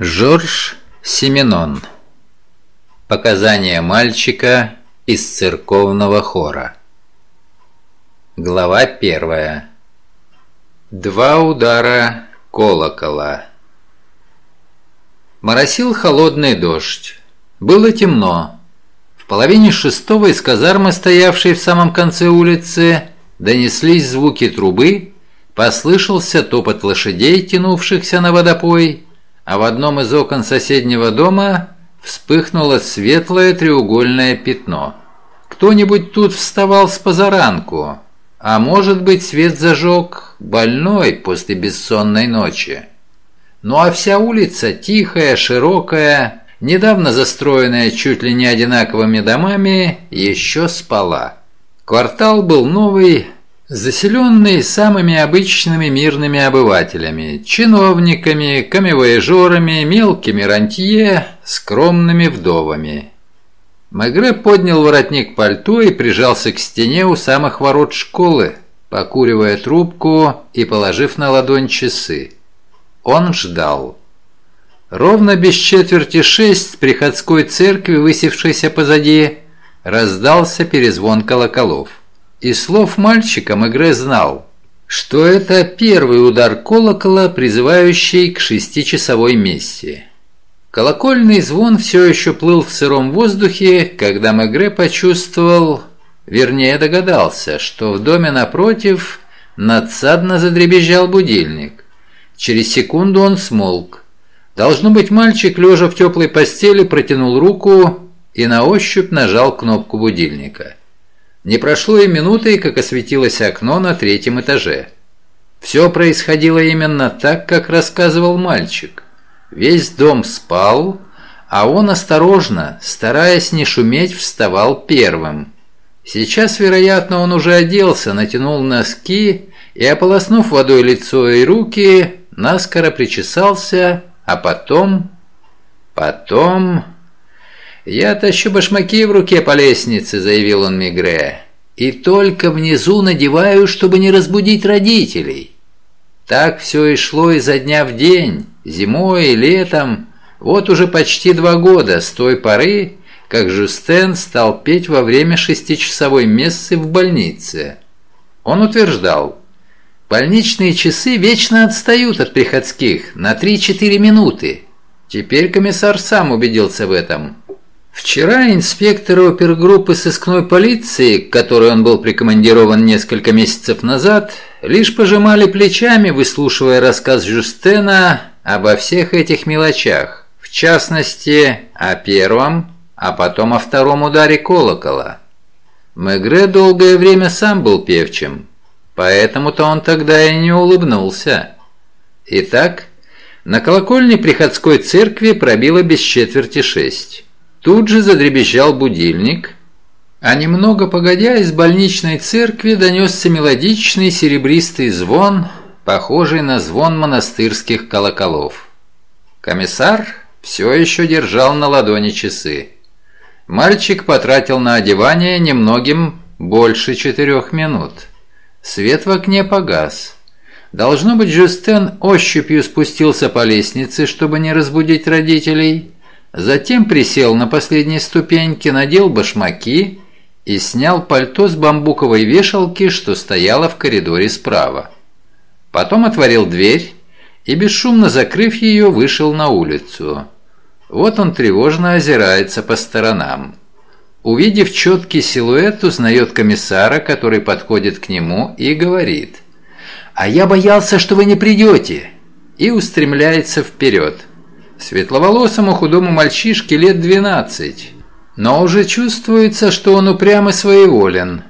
Жорж Семенон. Показания мальчика из церковного хора. Глава первая. Два удара колокола. Моросил холодный дождь. Было темно. В половине шестого из казармы, стоявшей в самом конце улицы, донеслись звуки трубы, послышался топот лошадей, тянувшихся на водопой, а в одном из окон соседнего дома вспыхнуло светлое треугольное пятно. Кто-нибудь тут вставал с позаранку, а может быть свет зажег больной после бессонной ночи. Ну а вся улица тихая, широкая, недавно застроенная чуть ли не одинаковыми домами, еще спала. Квартал был новый, заселенный самыми обычными мирными обывателями, чиновниками, камевояжерами, мелкими рантье, скромными вдовами. Мегре поднял воротник пальто и прижался к стене у самых ворот школы, покуривая трубку и положив на ладонь часы. Он ждал. Ровно без четверти шесть с приходской церкви, высевшейся позади, раздался перезвон колоколов. Из слов мальчика Мегре знал, что это первый удар колокола, призывающий к шестичасовой мессе. Колокольный звон все еще плыл в сыром воздухе, когда Мегре почувствовал, вернее догадался, что в доме напротив надсадно задребезжал будильник. Через секунду он смолк. Должно быть, мальчик, лежа в теплой постели, протянул руку и на ощупь нажал кнопку будильника. Не прошло и минуты, как осветилось окно на третьем этаже. Все происходило именно так, как рассказывал мальчик. Весь дом спал, а он осторожно, стараясь не шуметь, вставал первым. Сейчас, вероятно, он уже оделся, натянул носки и, ополоснув водой лицо и руки, наскоро причесался, а потом... Потом... «Я тащу башмаки в руке по лестнице», — заявил он Мигре. «И только внизу надеваю, чтобы не разбудить родителей». Так все и шло изо дня в день, зимой и летом. Вот уже почти два года с той поры, как Жюстен стал петь во время шестичасовой мессы в больнице. Он утверждал, больничные часы вечно отстают от приходских на 3-4 минуты. Теперь комиссар сам убедился в этом. Вчера инспектор опергруппы сыскной полиции, к которой он был прикомандирован несколько месяцев назад, лишь пожимали плечами, выслушивая рассказ Жюстена обо всех этих мелочах, в частности, о первом, а потом о втором ударе колокола. Мегре долгое время сам был певчим, поэтому-то он тогда и не улыбнулся. Итак, на колокольне приходской церкви пробило без четверти шесть. Тут же задребезжал будильник, а немного погодя из больничной церкви донесся мелодичный серебристый звон, похожий на звон монастырских колоколов. Комиссар все еще держал на ладони часы. Мальчик потратил на одевание немногим больше четырех минут. Свет в окне погас. Должно быть, Жюстен ощупью спустился по лестнице, чтобы не разбудить родителей, Затем присел на последней ступеньке, надел башмаки и снял пальто с бамбуковой вешалки, что стояла в коридоре справа. Потом отворил дверь и, бесшумно закрыв ее, вышел на улицу. Вот он тревожно озирается по сторонам. Увидев четкий силуэт, узнает комиссара, который подходит к нему и говорит «А я боялся, что вы не придете!» и устремляется вперед. Светловолосому худому мальчишке лет 12, но уже чувствуется, что он упрям и своеволен.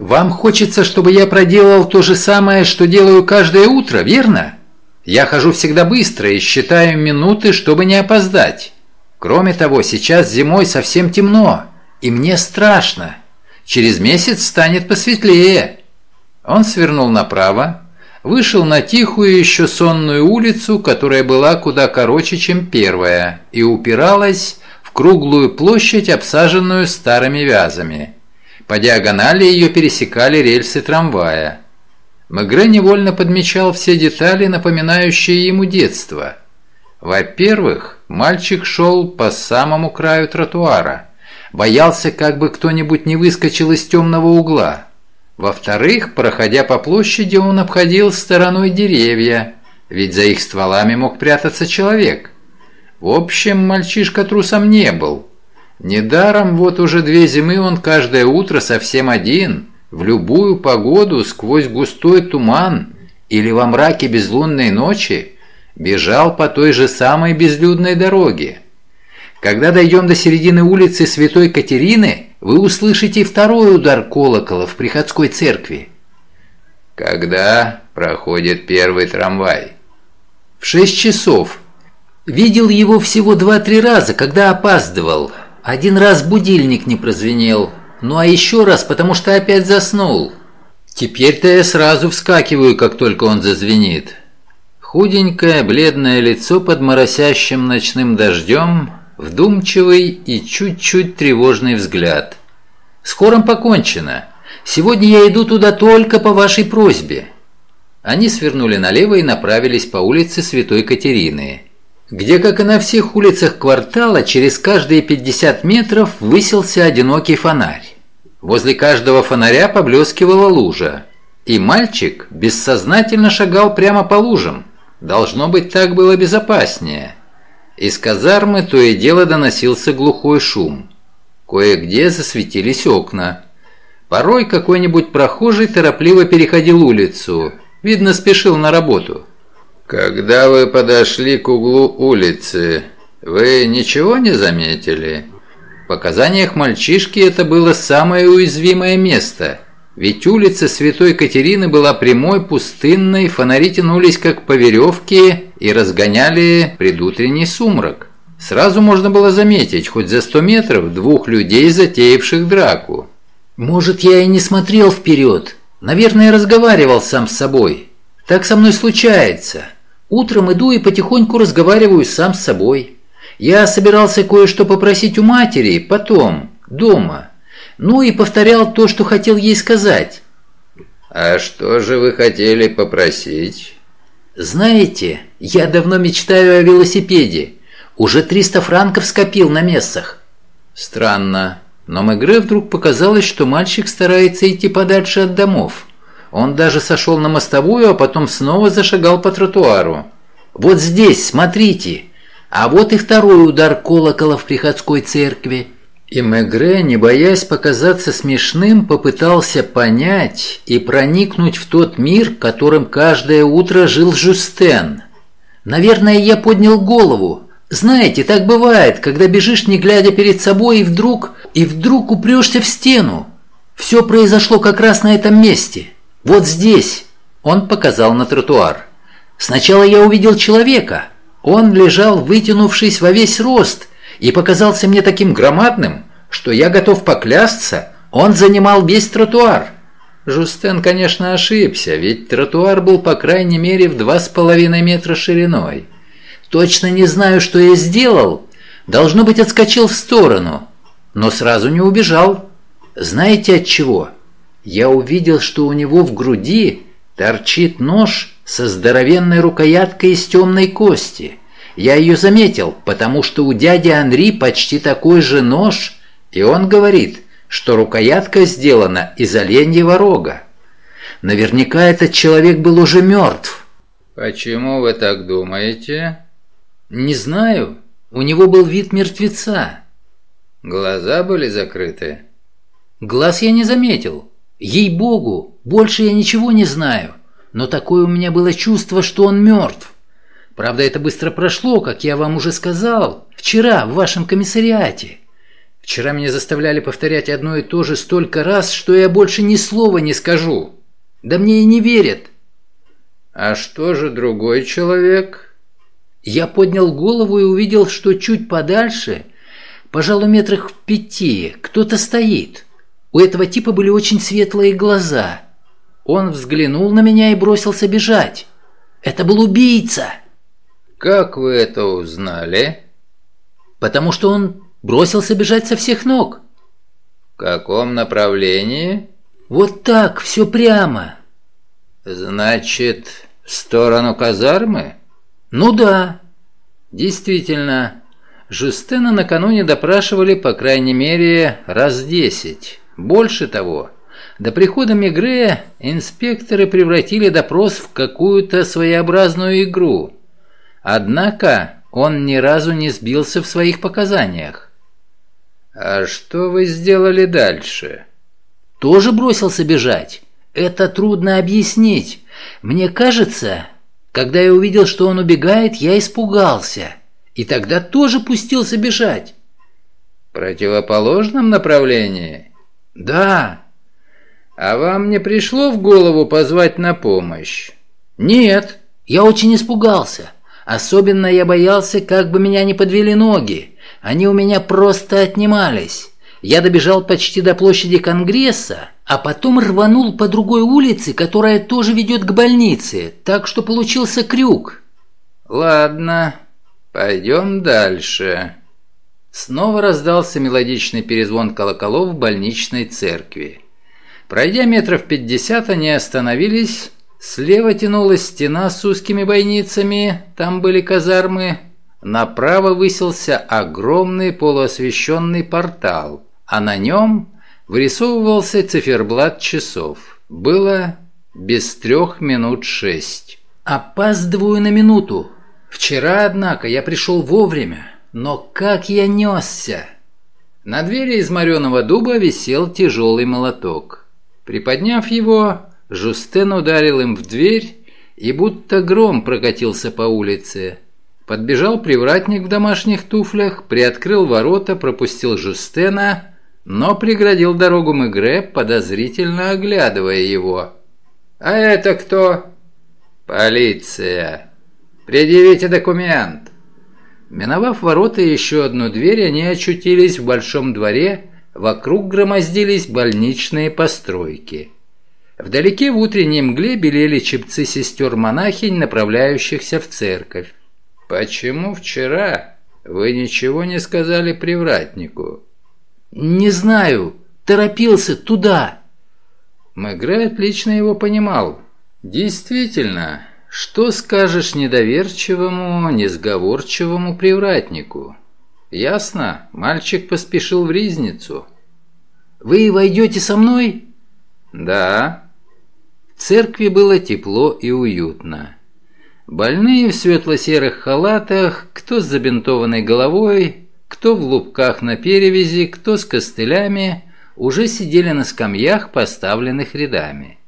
«Вам хочется, чтобы я проделал то же самое, что делаю каждое утро, верно? Я хожу всегда быстро и считаю минуты, чтобы не опоздать. Кроме того, сейчас зимой совсем темно, и мне страшно. Через месяц станет посветлее». Он свернул направо, вышел на тихую еще сонную улицу, которая была куда короче, чем первая, и упиралась в круглую площадь, обсаженную старыми вязами. По диагонали ее пересекали рельсы трамвая. Мегре невольно подмечал все детали, напоминающие ему детство. Во-первых, мальчик шел по самому краю тротуара. Боялся, как бы кто-нибудь не выскочил из темного угла. Во-вторых, проходя по площади, он обходил стороной деревья, ведь за их стволами мог прятаться человек. В общем, мальчишка трусом не был. Недаром вот уже две зимы он каждое утро совсем один, в любую погоду, сквозь густой туман или во мраке безлунной ночи, бежал по той же самой безлюдной дороге. Когда дойдем до середины улицы Святой Катерины, вы услышите второй удар колокола в приходской церкви. Когда проходит первый трамвай? В шесть часов. Видел его всего два-три раза, когда опаздывал. Один раз будильник не прозвенел. Ну а еще раз, потому что опять заснул. Теперь-то я сразу вскакиваю, как только он зазвенит. Худенькое, бледное лицо под моросящим ночным дождем, вдумчивый и чуть-чуть тревожный взгляд. «С покончено. Сегодня я иду туда только по вашей просьбе». Они свернули налево и направились по улице Святой Катерины, где, как и на всех улицах квартала, через каждые 50 метров высился одинокий фонарь. Возле каждого фонаря поблескивала лужа, и мальчик бессознательно шагал прямо по лужам, Должно быть, так было безопаснее. Из казармы то и дело доносился глухой шум. Кое-где засветились окна. Порой какой-нибудь прохожий торопливо переходил улицу. Видно, спешил на работу. «Когда вы подошли к углу улицы, вы ничего не заметили?» В показаниях мальчишки это было самое уязвимое место – ведь улица Святой Катерины была прямой, пустынной, фонари тянулись как по веревке и разгоняли предутренний сумрак. Сразу можно было заметить, хоть за сто метров, двух людей, затеявших драку. «Может, я и не смотрел вперед. Наверное, разговаривал сам с собой. Так со мной случается. Утром иду и потихоньку разговариваю сам с собой. Я собирался кое-что попросить у матери, потом, дома». Ну и повторял то, что хотел ей сказать. «А что же вы хотели попросить?» «Знаете, я давно мечтаю о велосипеде. Уже 300 франков скопил на мессах». Странно, но Мегре вдруг показалось, что мальчик старается идти подальше от домов. Он даже сошел на мостовую, а потом снова зашагал по тротуару. «Вот здесь, смотрите! А вот и второй удар колокола в приходской церкви. И Мегре, не боясь показаться смешным, попытался понять и проникнуть в тот мир, которым каждое утро жил Жюстен. Наверное, я поднял голову. Знаете, так бывает, когда бежишь, не глядя перед собой, и вдруг, и вдруг упрешься в стену. Все произошло как раз на этом месте. Вот здесь. Он показал на тротуар. Сначала я увидел человека. Он лежал, вытянувшись во весь рост – и показался мне таким громадным, что я готов поклясться, он занимал весь тротуар. Жустен, конечно, ошибся, ведь тротуар был по крайней мере в два с половиной метра шириной. Точно не знаю, что я сделал. Должно быть, отскочил в сторону, но сразу не убежал. Знаете от чего? Я увидел, что у него в груди торчит нож со здоровенной рукояткой из темной кости – я ее заметил, потому что у дяди Анри почти такой же нож, и он говорит, что рукоятка сделана из оленьего рога. Наверняка этот человек был уже мертв. Почему вы так думаете? Не знаю. У него был вид мертвеца. Глаза были закрыты? Глаз я не заметил. Ей-богу, больше я ничего не знаю. Но такое у меня было чувство, что он мертв. Правда, это быстро прошло, как я вам уже сказал, вчера в вашем комиссариате. Вчера меня заставляли повторять одно и то же столько раз, что я больше ни слова не скажу. Да мне и не верят. А что же другой человек? Я поднял голову и увидел, что чуть подальше, пожалуй, метрах в пяти, кто-то стоит. У этого типа были очень светлые глаза. Он взглянул на меня и бросился бежать. Это был убийца. «Как вы это узнали?» «Потому что он бросился бежать со всех ног». «В каком направлении?» «Вот так, все прямо». «Значит, в сторону казармы?» «Ну да». Действительно, Жустена накануне допрашивали по крайней мере раз десять. Больше того, до прихода Мегре инспекторы превратили допрос в какую-то своеобразную игру. Однако он ни разу не сбился в своих показаниях. «А что вы сделали дальше?» «Тоже бросился бежать. Это трудно объяснить. Мне кажется, когда я увидел, что он убегает, я испугался. И тогда тоже пустился бежать». «В противоположном направлении?» «Да». «А вам не пришло в голову позвать на помощь?» «Нет, я очень испугался. Особенно я боялся, как бы меня не подвели ноги. Они у меня просто отнимались. Я добежал почти до площади Конгресса, а потом рванул по другой улице, которая тоже ведет к больнице, так что получился крюк. Ладно, пойдем дальше. Снова раздался мелодичный перезвон колоколов в больничной церкви. Пройдя метров пятьдесят, они остановились. Слева тянулась стена с узкими бойницами, там были казармы. Направо высился огромный полуосвещенный портал а на нем вырисовывался циферблат часов. Было без трех минут шесть. «Опаздываю на минуту. Вчера, однако, я пришел вовремя. Но как я несся!» На двери из мореного дуба висел тяжелый молоток. Приподняв его, Жустен ударил им в дверь, и будто гром прокатился по улице. Подбежал привратник в домашних туфлях, приоткрыл ворота, пропустил Жустена но преградил дорогу Мегре, подозрительно оглядывая его. «А это кто?» «Полиция. Предъявите документ». Миновав ворота и еще одну дверь, они очутились в большом дворе, вокруг громоздились больничные постройки. Вдалеке в утренней мгле белели чепцы сестер-монахинь, направляющихся в церковь. «Почему вчера вы ничего не сказали привратнику?» «Не знаю. Торопился туда». Мегре отлично его понимал. «Действительно, что скажешь недоверчивому, несговорчивому привратнику?» «Ясно, мальчик поспешил в ризницу». «Вы войдете со мной?» «Да». Церкви было тепло и уютно. Больные в светло-серых халатах, кто с забинтованной головой, кто в лупках на перевязи, кто с костылями, уже сидели на скамьях, поставленных рядами.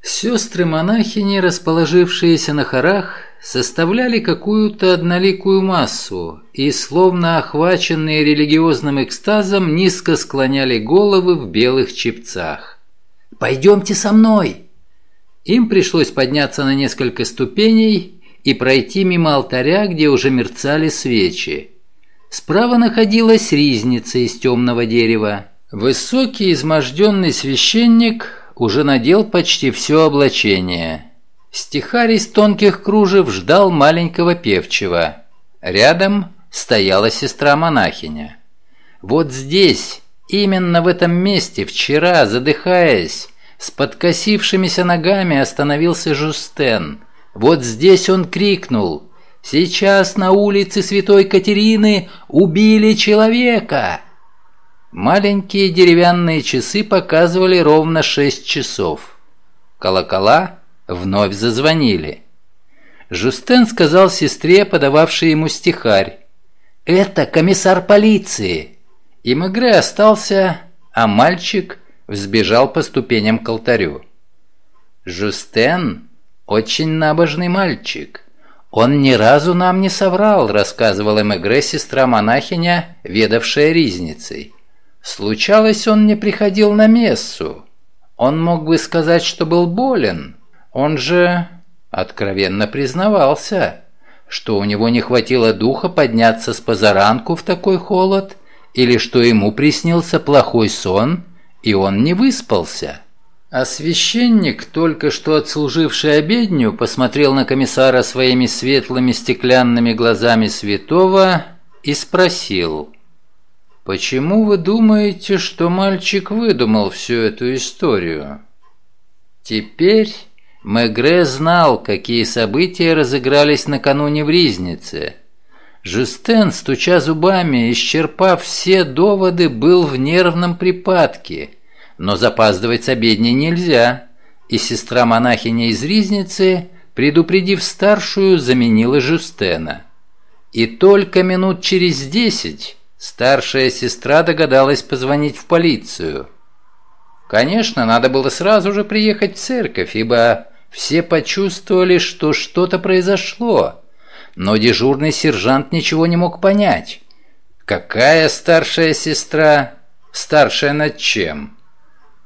Сестры-монахини, расположившиеся на хорах, составляли какую-то одноликую массу и, словно охваченные религиозным экстазом, низко склоняли головы в белых чепцах. «Пойдемте со мной!» Им пришлось подняться на несколько ступеней и пройти мимо алтаря, где уже мерцали свечи. Справа находилась ризница из темного дерева. Высокий изможденный священник уже надел почти все облачение. Стихарь из тонких кружев ждал маленького певчего. Рядом стояла сестра-монахиня. Вот здесь, именно в этом месте, вчера, задыхаясь, с подкосившимися ногами остановился Жустен. Вот здесь он крикнул Сейчас на улице Святой Катерины убили человека!» Маленькие деревянные часы показывали ровно шесть часов. Колокола вновь зазвонили. Жустен сказал сестре, подававшей ему стихарь, «Это комиссар полиции!» И Мегре остался, а мальчик взбежал по ступеням к алтарю. Жустен очень набожный мальчик. «Он ни разу нам не соврал», — рассказывала Мегре сестра-монахиня, ведавшая ризницей. «Случалось, он не приходил на мессу. Он мог бы сказать, что был болен. Он же откровенно признавался, что у него не хватило духа подняться с позаранку в такой холод, или что ему приснился плохой сон, и он не выспался». А священник, только что отслуживший обедню, посмотрел на комиссара своими светлыми стеклянными глазами святого и спросил, «Почему вы думаете, что мальчик выдумал всю эту историю?» Теперь Мегре знал, какие события разыгрались накануне в Ризнице. Жюстен, стуча зубами, исчерпав все доводы, был в нервном припадке. Но запаздывать с обедней нельзя, и сестра-монахиня из Ризницы, предупредив старшую, заменила Жюстена. И только минут через десять старшая сестра догадалась позвонить в полицию. Конечно, надо было сразу же приехать в церковь, ибо все почувствовали, что что-то произошло, но дежурный сержант ничего не мог понять. Какая старшая сестра? Старшая над чем?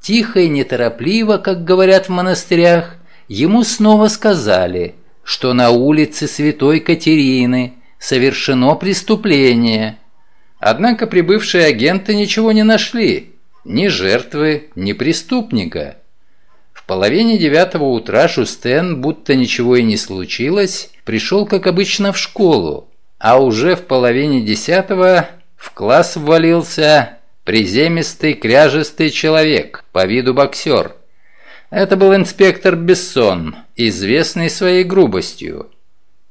Тихо и неторопливо, как говорят в монастырях, ему снова сказали, что на улице Святой Катерины совершено преступление. Однако прибывшие агенты ничего не нашли, ни жертвы, ни преступника половине девятого утра Шустен, будто ничего и не случилось, пришел, как обычно, в школу, а уже в половине десятого в класс ввалился приземистый, кряжестый человек, по виду боксер. Это был инспектор Бессон, известный своей грубостью.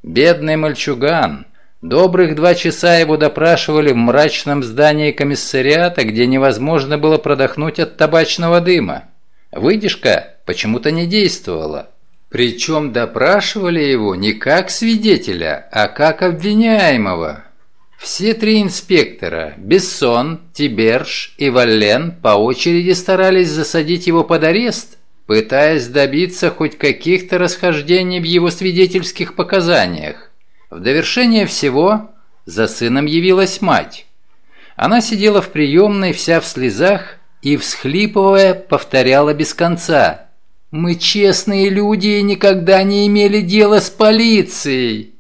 Бедный мальчуган. Добрых два часа его допрашивали в мрачном здании комиссариата, где невозможно было продохнуть от табачного дыма. Выдержка почему-то не действовала. Причем допрашивали его не как свидетеля, а как обвиняемого. Все три инспектора – Бессон, Тиберж и Валлен – по очереди старались засадить его под арест, пытаясь добиться хоть каких-то расхождений в его свидетельских показаниях. В довершение всего за сыном явилась мать. Она сидела в приемной вся в слезах и, всхлипывая, повторяла без конца «Мы честные люди и никогда не имели дела с полицией».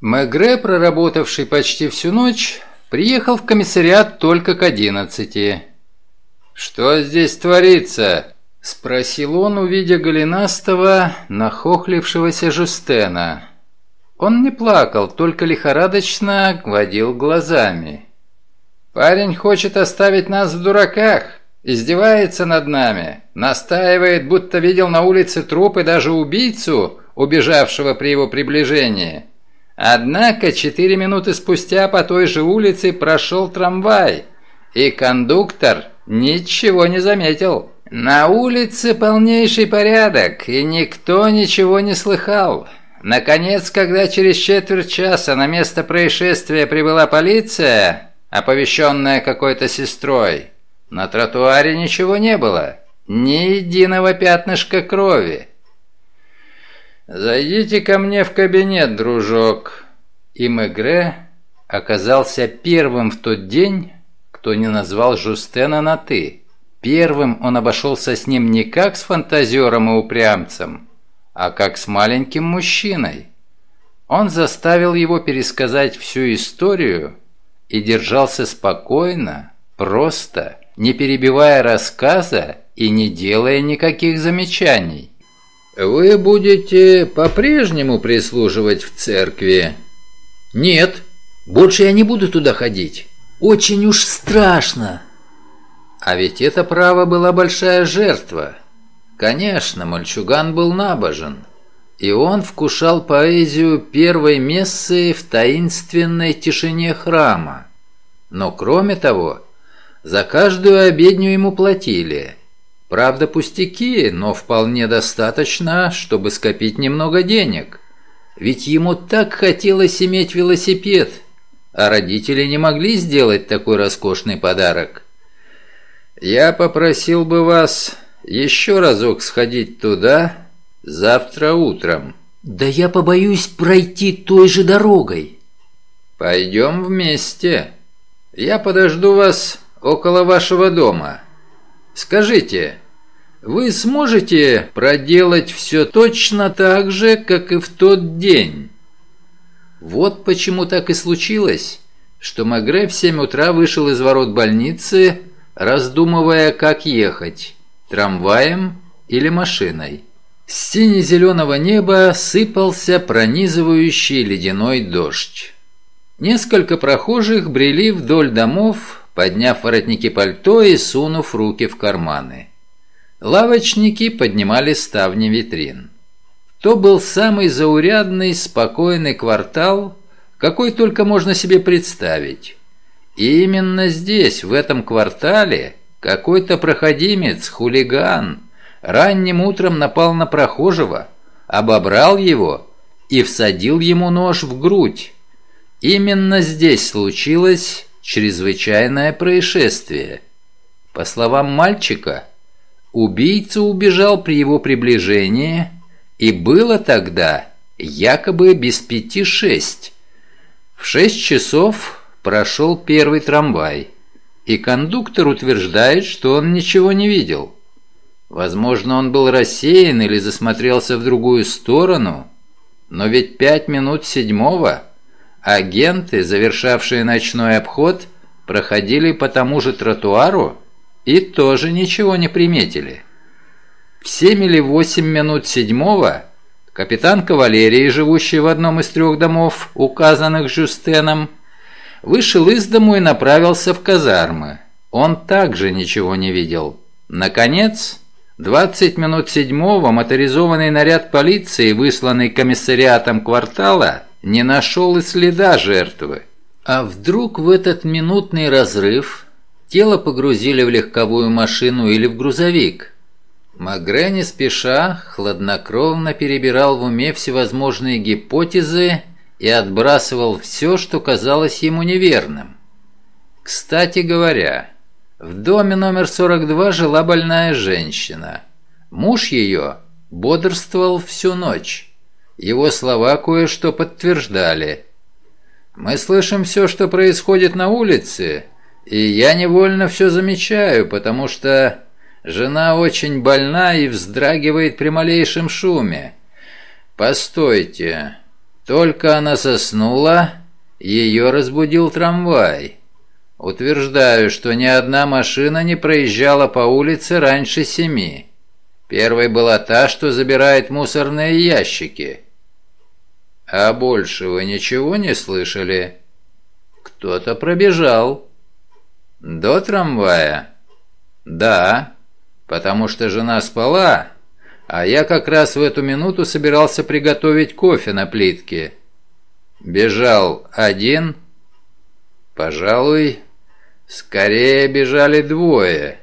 Мегре, проработавший почти всю ночь, приехал в комиссариат только к одиннадцати. «Что здесь творится?» – спросил он, увидя голенастого, нахохлившегося Жустена. Он не плакал, только лихорадочно водил глазами. «Парень хочет оставить нас в дураках. Издевается над нами, настаивает, будто видел на улице труп и даже убийцу, убежавшего при его приближении. Однако четыре минуты спустя по той же улице прошел трамвай, и кондуктор ничего не заметил. На улице полнейший порядок, и никто ничего не слыхал. Наконец, когда через четверть часа на место происшествия прибыла полиция, оповещенная какой-то сестрой, на тротуаре ничего не было, ни единого пятнышка крови. «Зайдите ко мне в кабинет, дружок». И Мегре оказался первым в тот день, кто не назвал Жустена на «ты». Первым он обошелся с ним не как с фантазером и упрямцем, а как с маленьким мужчиной. Он заставил его пересказать всю историю и держался спокойно, просто не перебивая рассказа и не делая никаких замечаний. «Вы будете по-прежнему прислуживать в церкви?» «Нет, больше я не буду туда ходить. Очень уж страшно». А ведь это право была большая жертва. Конечно, мальчуган был набожен. И он вкушал поэзию первой мессы в таинственной тишине храма. Но кроме того, за каждую обедню ему платили. Правда, пустяки, но вполне достаточно, чтобы скопить немного денег. Ведь ему так хотелось иметь велосипед, а родители не могли сделать такой роскошный подарок. Я попросил бы вас еще разок сходить туда завтра утром. Да я побоюсь пройти той же дорогой. Пойдем вместе. Я подожду вас около вашего дома. Скажите, вы сможете проделать все точно так же, как и в тот день?» Вот почему так и случилось, что Магре в семь утра вышел из ворот больницы, раздумывая, как ехать – трамваем или машиной. С сине-зеленого неба сыпался пронизывающий ледяной дождь. Несколько прохожих брели вдоль домов, подняв воротники пальто и сунув руки в карманы. Лавочники поднимали ставни витрин. То был самый заурядный, спокойный квартал, какой только можно себе представить. И именно здесь, в этом квартале, какой-то проходимец, хулиган, ранним утром напал на прохожего, обобрал его и всадил ему нож в грудь. Именно здесь случилось чрезвычайное происшествие. По словам мальчика, убийца убежал при его приближении, и было тогда якобы без пяти шесть. В шесть часов прошел первый трамвай, и кондуктор утверждает, что он ничего не видел. Возможно, он был рассеян или засмотрелся в другую сторону, но ведь пять минут седьмого агенты, завершавшие ночной обход, проходили по тому же тротуару и тоже ничего не приметили. В семь или восемь минут седьмого капитан кавалерии, живущий в одном из трех домов, указанных Жюстеном, вышел из дому и направился в казармы. Он также ничего не видел. Наконец, 20 минут седьмого моторизованный наряд полиции, высланный комиссариатом квартала, не нашел и следа жертвы. А вдруг в этот минутный разрыв тело погрузили в легковую машину или в грузовик? Магре не спеша, хладнокровно перебирал в уме всевозможные гипотезы и отбрасывал все, что казалось ему неверным. Кстати говоря, в доме номер 42 жила больная женщина. Муж ее бодрствовал всю ночь. Его слова кое-что подтверждали. «Мы слышим все, что происходит на улице, и я невольно все замечаю, потому что жена очень больна и вздрагивает при малейшем шуме. Постойте, только она заснула, ее разбудил трамвай». Утверждаю, что ни одна машина не проезжала по улице раньше семи. Первой была та, что забирает мусорные ящики. А больше вы ничего не слышали? Кто-то пробежал. До трамвая? Да, потому что жена спала, а я как раз в эту минуту собирался приготовить кофе на плитке. Бежал один? Пожалуй, Скорее бежали двое.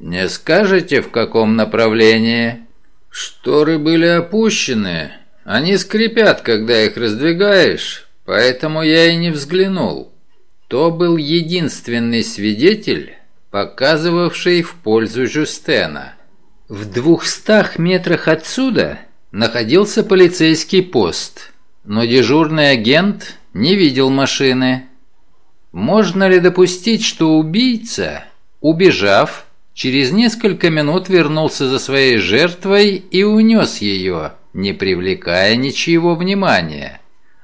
Не скажете, в каком направлении? Шторы были опущены. Они скрипят, когда их раздвигаешь, поэтому я и не взглянул. То был единственный свидетель, показывавший в пользу Жюстена. В двухстах метрах отсюда находился полицейский пост, но дежурный агент не видел машины. Можно ли допустить, что убийца, убежав, через несколько минут вернулся за своей жертвой и унес ее, не привлекая ничего внимания?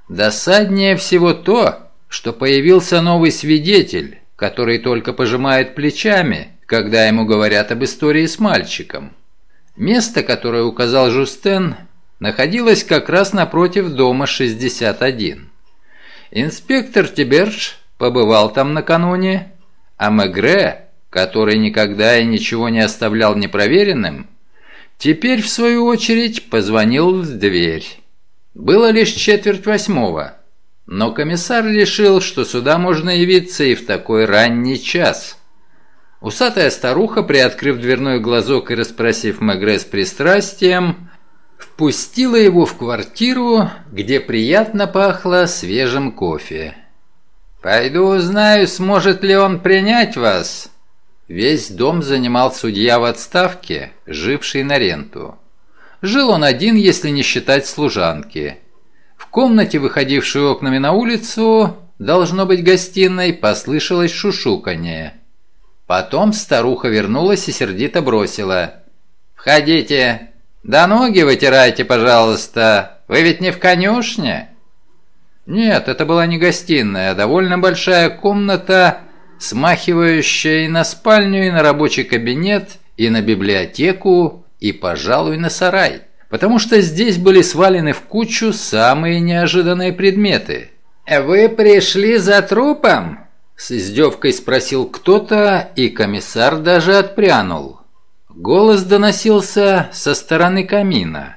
Досаднее всего то, что появился новый свидетель, который только пожимает плечами, когда ему говорят об истории с мальчиком. Место, которое указал Жустен, находилось как раз напротив дома 61. Инспектор Тиберж побывал там накануне, а Мегре, который никогда и ничего не оставлял непроверенным, теперь, в свою очередь, позвонил в дверь. Было лишь четверть восьмого, но комиссар решил, что сюда можно явиться и в такой ранний час. Усатая старуха, приоткрыв дверной глазок и расспросив Мегре с пристрастием, впустила его в квартиру, где приятно пахло свежим кофе. «Пойду узнаю, сможет ли он принять вас». Весь дом занимал судья в отставке, живший на ренту. Жил он один, если не считать служанки. В комнате, выходившей окнами на улицу, должно быть гостиной, послышалось шушуканье. Потом старуха вернулась и сердито бросила. «Входите. Да ноги вытирайте, пожалуйста. Вы ведь не в конюшне?» Нет, это была не гостиная, а довольно большая комната, смахивающая и на спальню, и на рабочий кабинет, и на библиотеку, и, пожалуй, на сарай. Потому что здесь были свалены в кучу самые неожиданные предметы. «Вы пришли за трупом?» С издевкой спросил кто-то, и комиссар даже отпрянул. Голос доносился со стороны камина.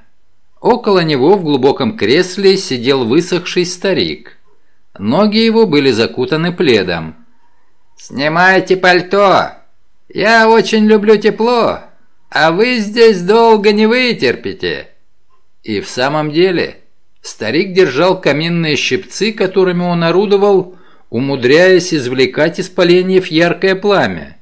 Около него в глубоком кресле сидел высохший старик. Ноги его были закутаны пледом. «Снимайте пальто! Я очень люблю тепло, а вы здесь долго не вытерпите!» И в самом деле старик держал каминные щипцы, которыми он орудовал, умудряясь извлекать из поленьев яркое пламя.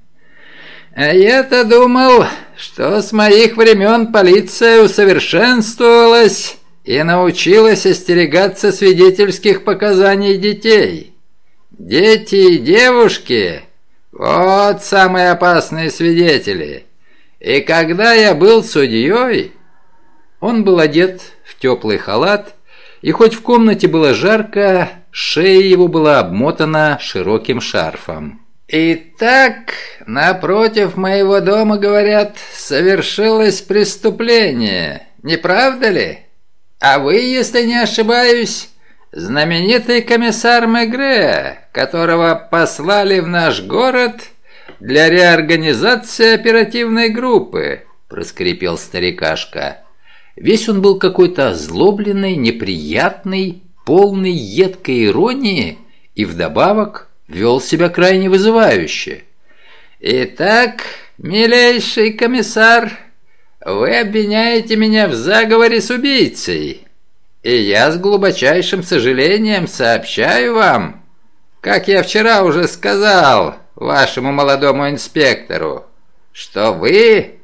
«А я-то думал, что с моих времен полиция усовершенствовалась и научилась остерегаться свидетельских показаний детей. Дети и девушки – вот самые опасные свидетели. И когда я был судьей, он был одет в теплый халат, и хоть в комнате было жарко, шея его была обмотана широким шарфом. «Итак, напротив моего дома, говорят, совершилось преступление, не правда ли? А вы, если не ошибаюсь, знаменитый комиссар Мегре, которого послали в наш город для реорганизации оперативной группы», проскрипел старикашка. Весь он был какой-то озлобленный, неприятный, полный едкой иронии и вдобавок вел себя крайне вызывающе. «Итак, милейший комиссар, вы обвиняете меня в заговоре с убийцей, и я с глубочайшим сожалением сообщаю вам, как я вчера уже сказал вашему молодому инспектору, что вы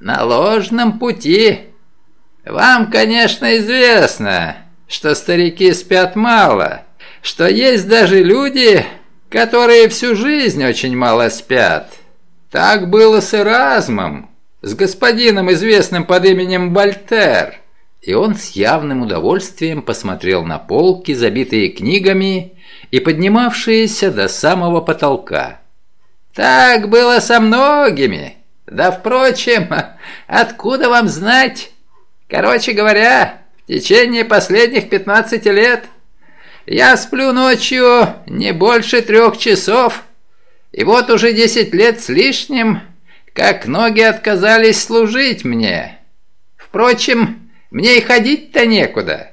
на ложном пути. Вам, конечно, известно, что старики спят мало, что есть даже люди, которые всю жизнь очень мало спят. Так было с Эразмом, с господином, известным под именем Вольтер. И он с явным удовольствием посмотрел на полки, забитые книгами и поднимавшиеся до самого потолка. «Так было со многими. Да, впрочем, откуда вам знать? Короче говоря, в течение последних 15 лет я сплю ночью не больше трех часов, и вот уже десять лет с лишним, как ноги отказались служить мне. Впрочем, мне и ходить-то некуда.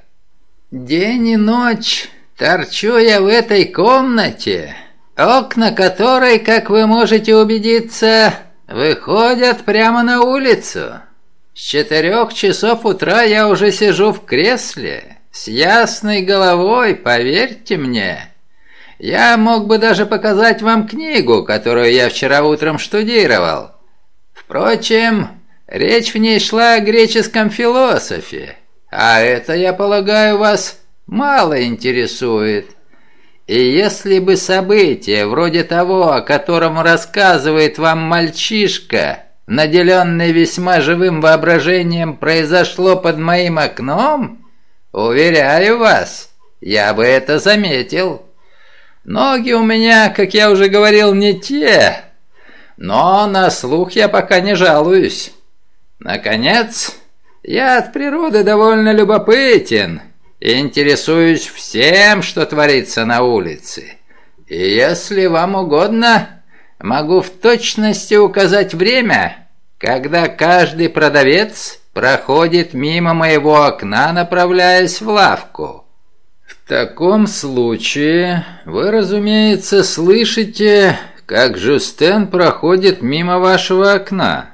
День и ночь торчу я в этой комнате, окна которой, как вы можете убедиться, выходят прямо на улицу. С четырех часов утра я уже сижу в кресле, с ясной головой, поверьте мне. Я мог бы даже показать вам книгу, которую я вчера утром штудировал. Впрочем, речь в ней шла о греческом философе, а это, я полагаю, вас мало интересует. И если бы событие вроде того, о котором рассказывает вам мальчишка, наделенный весьма живым воображением, произошло под моим окном, Уверяю вас, я бы это заметил. Ноги у меня, как я уже говорил, не те, но на слух я пока не жалуюсь. Наконец, я от природы довольно любопытен и интересуюсь всем, что творится на улице. И если вам угодно, могу в точности указать время, когда каждый продавец проходит мимо моего окна, направляясь в лавку. В таком случае вы, разумеется, слышите, как Жустен проходит мимо вашего окна,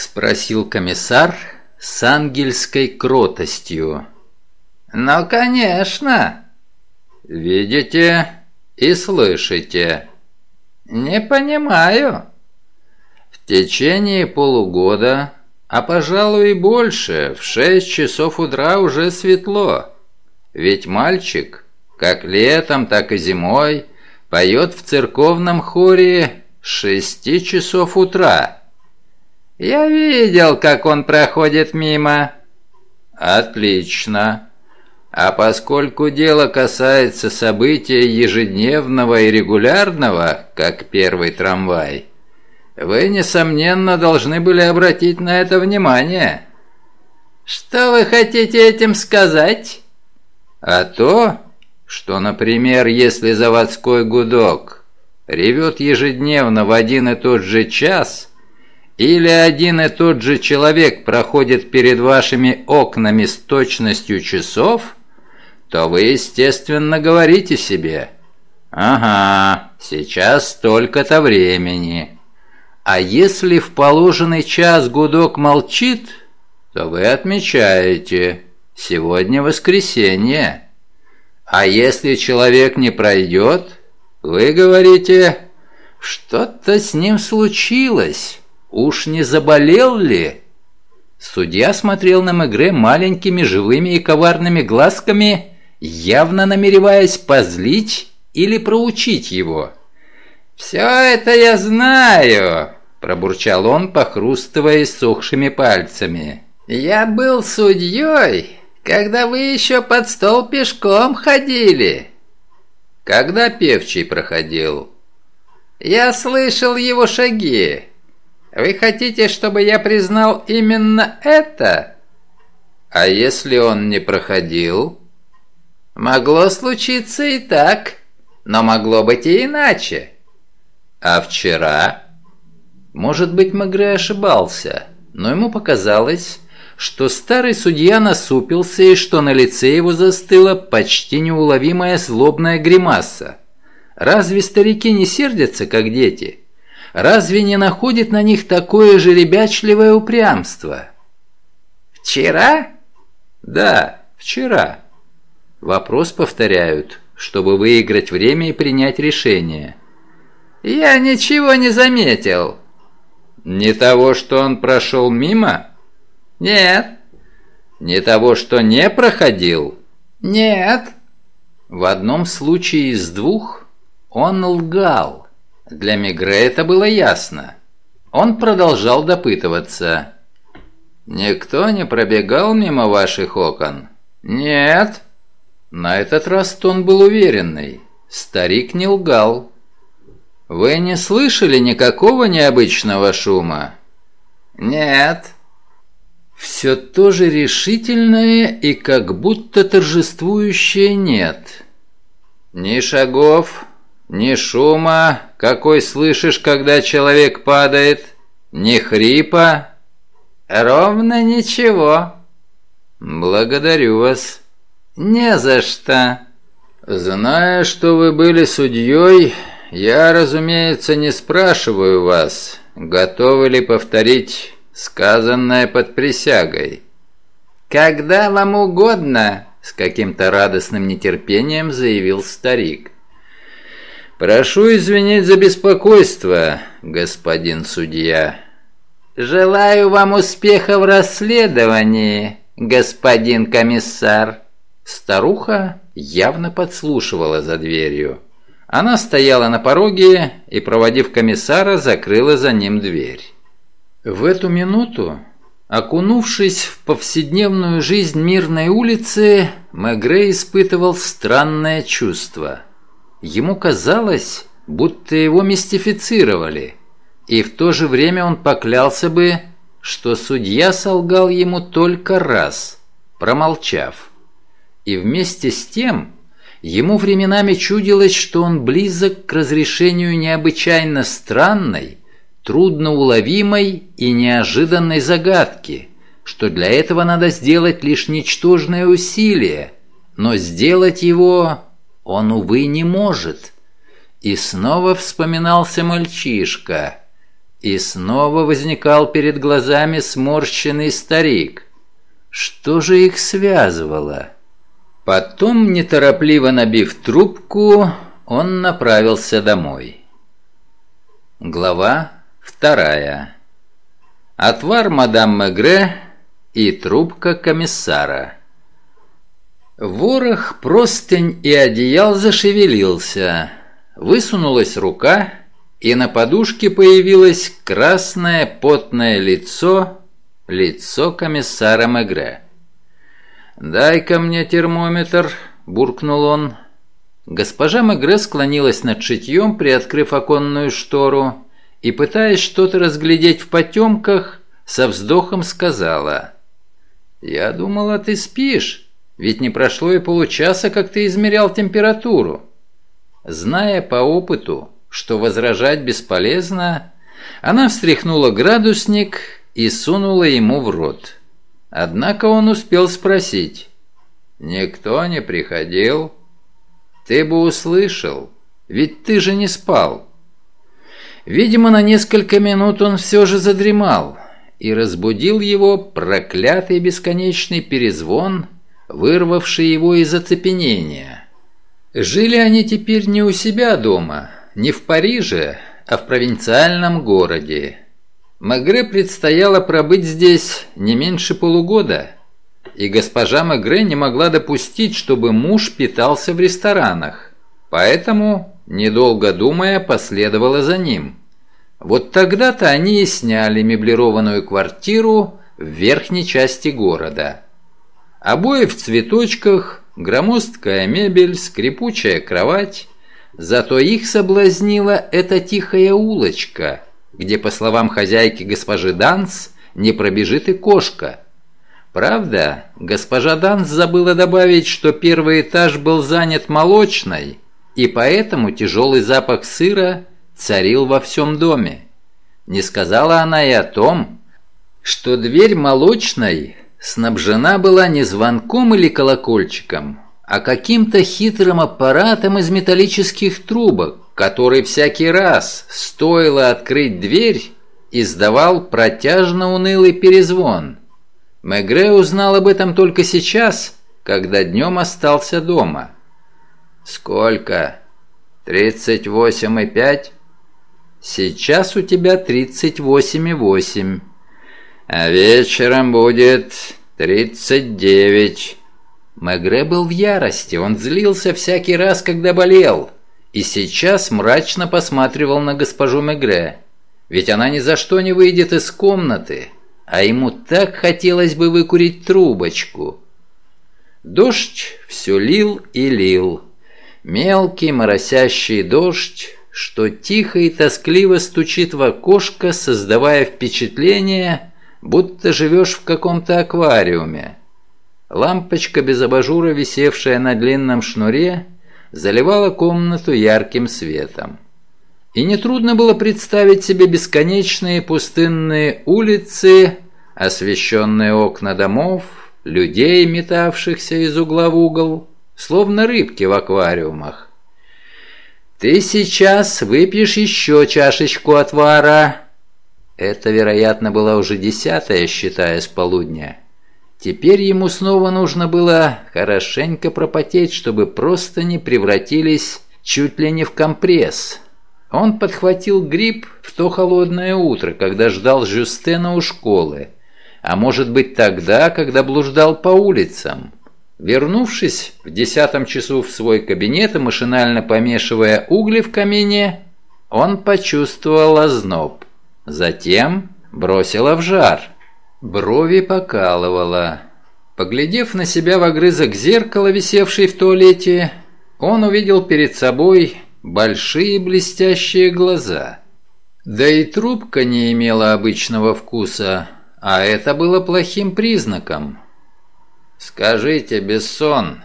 спросил комиссар с ангельской кротостью. «Ну, конечно!» «Видите и слышите?» «Не понимаю». В течение полугода а пожалуй и больше, в шесть часов утра уже светло. Ведь мальчик, как летом, так и зимой, поет в церковном хоре шести часов утра. Я видел, как он проходит мимо. Отлично. А поскольку дело касается события ежедневного и регулярного, как первый трамвай, вы, несомненно, должны были обратить на это внимание. Что вы хотите этим сказать? А то, что, например, если заводской гудок ревет ежедневно в один и тот же час, или один и тот же человек проходит перед вашими окнами с точностью часов, то вы, естественно, говорите себе «Ага, сейчас столько-то времени». А если в положенный час гудок молчит, то вы отмечаете «Сегодня воскресенье». А если человек не пройдет, вы говорите «Что-то с ним случилось». Уж не заболел ли? Судья смотрел на Мегре маленькими живыми и коварными глазками, явно намереваясь позлить или проучить его. «Все это я знаю», – пробурчал он, похрустывая сохшими пальцами. «Я был судьей, когда вы еще под стол пешком ходили». «Когда певчий проходил?» «Я слышал его шаги. Вы хотите, чтобы я признал именно это? А если он не проходил? Могло случиться и так, но могло быть и иначе. А вчера? Может быть, Магре ошибался, но ему показалось, что старый судья насупился и что на лице его застыла почти неуловимая злобная гримаса. Разве старики не сердятся, как дети? Разве не находит на них такое же ребячливое упрямство? «Вчера?» «Да, вчера». Вопрос повторяют, чтобы выиграть время и принять решение. «Я ничего не заметил». «Не того, что он прошел мимо?» «Нет». «Не того, что не проходил?» «Нет». В одном случае из двух он лгал. Для Мегре это было ясно. Он продолжал допытываться. «Никто не пробегал мимо ваших окон?» «Нет». На этот раз тон был уверенный. Старик не лгал. «Вы не слышали никакого необычного шума?» «Нет». Все то же решительное и как будто торжествующее «нет». «Ни шагов, ни шума, какой слышишь, когда человек падает, ни хрипа. Ровно ничего. Благодарю вас. Не за что. Зная, что вы были судьей, я, разумеется, не спрашиваю вас, готовы ли повторить сказанное под присягой. Когда вам угодно, с каким-то радостным нетерпением заявил старик. «Прошу извинить за беспокойство, господин судья». «Желаю вам успеха в расследовании, господин комиссар». Старуха явно подслушивала за дверью. Она стояла на пороге и, проводив комиссара, закрыла за ним дверь. В эту минуту, окунувшись в повседневную жизнь мирной улицы, Мегре испытывал странное чувство – Ему казалось, будто его мистифицировали, и в то же время он поклялся бы, что судья солгал ему только раз, промолчав. И вместе с тем ему временами чудилось, что он близок к разрешению необычайно странной, трудноуловимой и неожиданной загадки, что для этого надо сделать лишь ничтожное усилие, но сделать его он, увы, не может. И снова вспоминался мальчишка. И снова возникал перед глазами сморщенный старик. Что же их связывало? Потом, неторопливо набив трубку, он направился домой. Глава вторая. Отвар мадам Мегре и трубка комиссара. Ворох, простынь и одеял зашевелился. Высунулась рука, и на подушке появилось красное потное лицо, лицо комиссара Мегре. «Дай-ка мне термометр», — буркнул он. Госпожа Мегре склонилась над шитьем, приоткрыв оконную штору, и, пытаясь что-то разглядеть в потемках, со вздохом сказала. «Я думала, ты спишь». Ведь не прошло и получаса, как ты измерял температуру. Зная по опыту, что возражать бесполезно, Она встряхнула градусник и сунула ему в рот. Однако он успел спросить. «Никто не приходил?» «Ты бы услышал, ведь ты же не спал». Видимо, на несколько минут он все же задремал, и разбудил его проклятый бесконечный перезвон, вырвавший его из оцепенения. Жили они теперь не у себя дома, не в Париже, а в провинциальном городе. Мегре предстояло пробыть здесь не меньше полугода, и госпожа Мегре не могла допустить, чтобы муж питался в ресторанах, поэтому, недолго думая, последовала за ним. Вот тогда-то они и сняли меблированную квартиру в верхней части города. Обои в цветочках, громоздкая мебель, скрипучая кровать. Зато их соблазнила эта тихая улочка, где, по словам хозяйки госпожи Данс, не пробежит и кошка. Правда, госпожа Данс забыла добавить, что первый этаж был занят молочной, и поэтому тяжелый запах сыра царил во всем доме. Не сказала она и о том, что дверь молочной снабжена была не звонком или колокольчиком, а каким-то хитрым аппаратом из металлических трубок, который всякий раз, стоило открыть дверь, издавал протяжно унылый перезвон. Мегре узнал об этом только сейчас, когда днем остался дома. «Сколько? Тридцать восемь и пять?» Сейчас у тебя 38,8. А вечером будет 39. Мегре был в ярости, он злился всякий раз, когда болел. И сейчас мрачно посматривал на госпожу Мегре. Ведь она ни за что не выйдет из комнаты, а ему так хотелось бы выкурить трубочку. Дождь все лил и лил. Мелкий моросящий дождь что тихо и тоскливо стучит в окошко, создавая впечатление, будто живешь в каком-то аквариуме. Лампочка без абажура, висевшая на длинном шнуре, заливала комнату ярким светом. И нетрудно было представить себе бесконечные пустынные улицы, освещенные окна домов, людей, метавшихся из угла в угол, словно рыбки в аквариумах. «Ты сейчас выпьешь еще чашечку отвара». Это, вероятно, была уже десятая, считая с полудня. Теперь ему снова нужно было хорошенько пропотеть, чтобы просто не превратились чуть ли не в компресс. Он подхватил грипп в то холодное утро, когда ждал Жюстена у школы, а может быть тогда, когда блуждал по улицам. Вернувшись в десятом часу в свой кабинет и машинально помешивая угли в камине, он почувствовал озноб. Затем бросило в жар. Брови покалывало. Поглядев на себя в огрызок зеркала, висевший в туалете, он увидел перед собой большие блестящие глаза. Да и трубка не имела обычного вкуса, а это было плохим признаком. «Скажите, Бессон,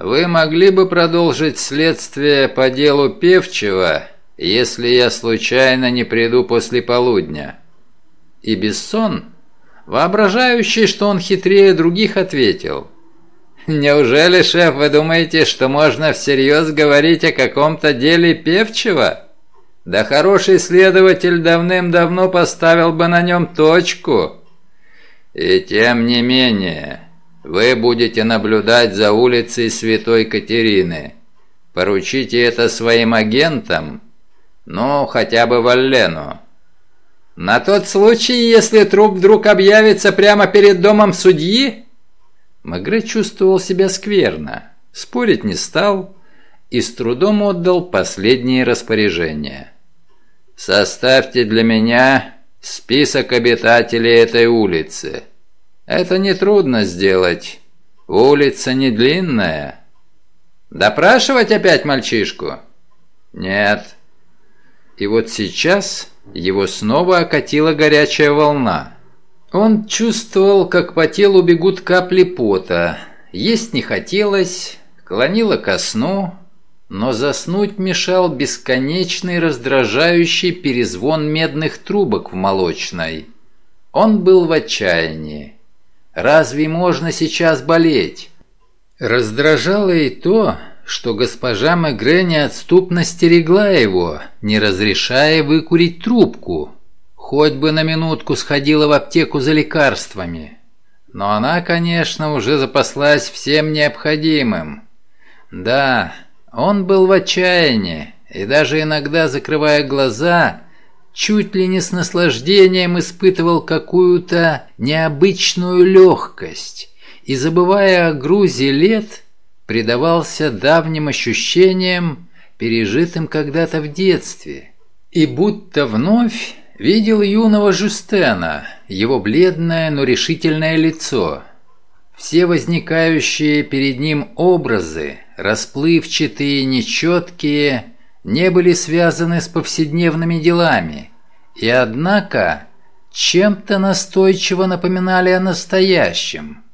вы могли бы продолжить следствие по делу Певчего, если я случайно не приду после полудня?» И Бессон, воображающий, что он хитрее других, ответил. «Неужели, шеф, вы думаете, что можно всерьез говорить о каком-то деле Певчего?» Да хороший следователь давным-давно поставил бы на нем точку. И тем не менее, вы будете наблюдать за улицей Святой Катерины. Поручите это своим агентам, ну, хотя бы Валлену. На тот случай, если труп вдруг объявится прямо перед домом судьи? Магре чувствовал себя скверно, спорить не стал и с трудом отдал последние распоряжения. «Составьте для меня список обитателей этой улицы». Это нетрудно сделать. Улица не длинная. Допрашивать опять мальчишку? Нет. И вот сейчас его снова окатила горячая волна. Он чувствовал, как по телу бегут капли пота. Есть не хотелось, клонило ко сну. но заснуть мешал бесконечный раздражающий перезвон медных трубок в молочной. Он был в отчаянии. Разве можно сейчас болеть? Раздражало и то, что госпожа Мегре неотступно стерегла его, не разрешая выкурить трубку. Хоть бы на минутку сходила в аптеку за лекарствами. Но она, конечно, уже запаслась всем необходимым. Да, он был в отчаянии, и даже иногда, закрывая глаза, чуть ли не с наслаждением испытывал какую-то необычную легкость и, забывая о грузе лет, предавался давним ощущениям, пережитым когда-то в детстве, и будто вновь видел юного Жюстена, его бледное, но решительное лицо. Все возникающие перед ним образы, расплывчатые, нечеткие, не были связаны с повседневными делами, и однако чем-то настойчиво напоминали о настоящем.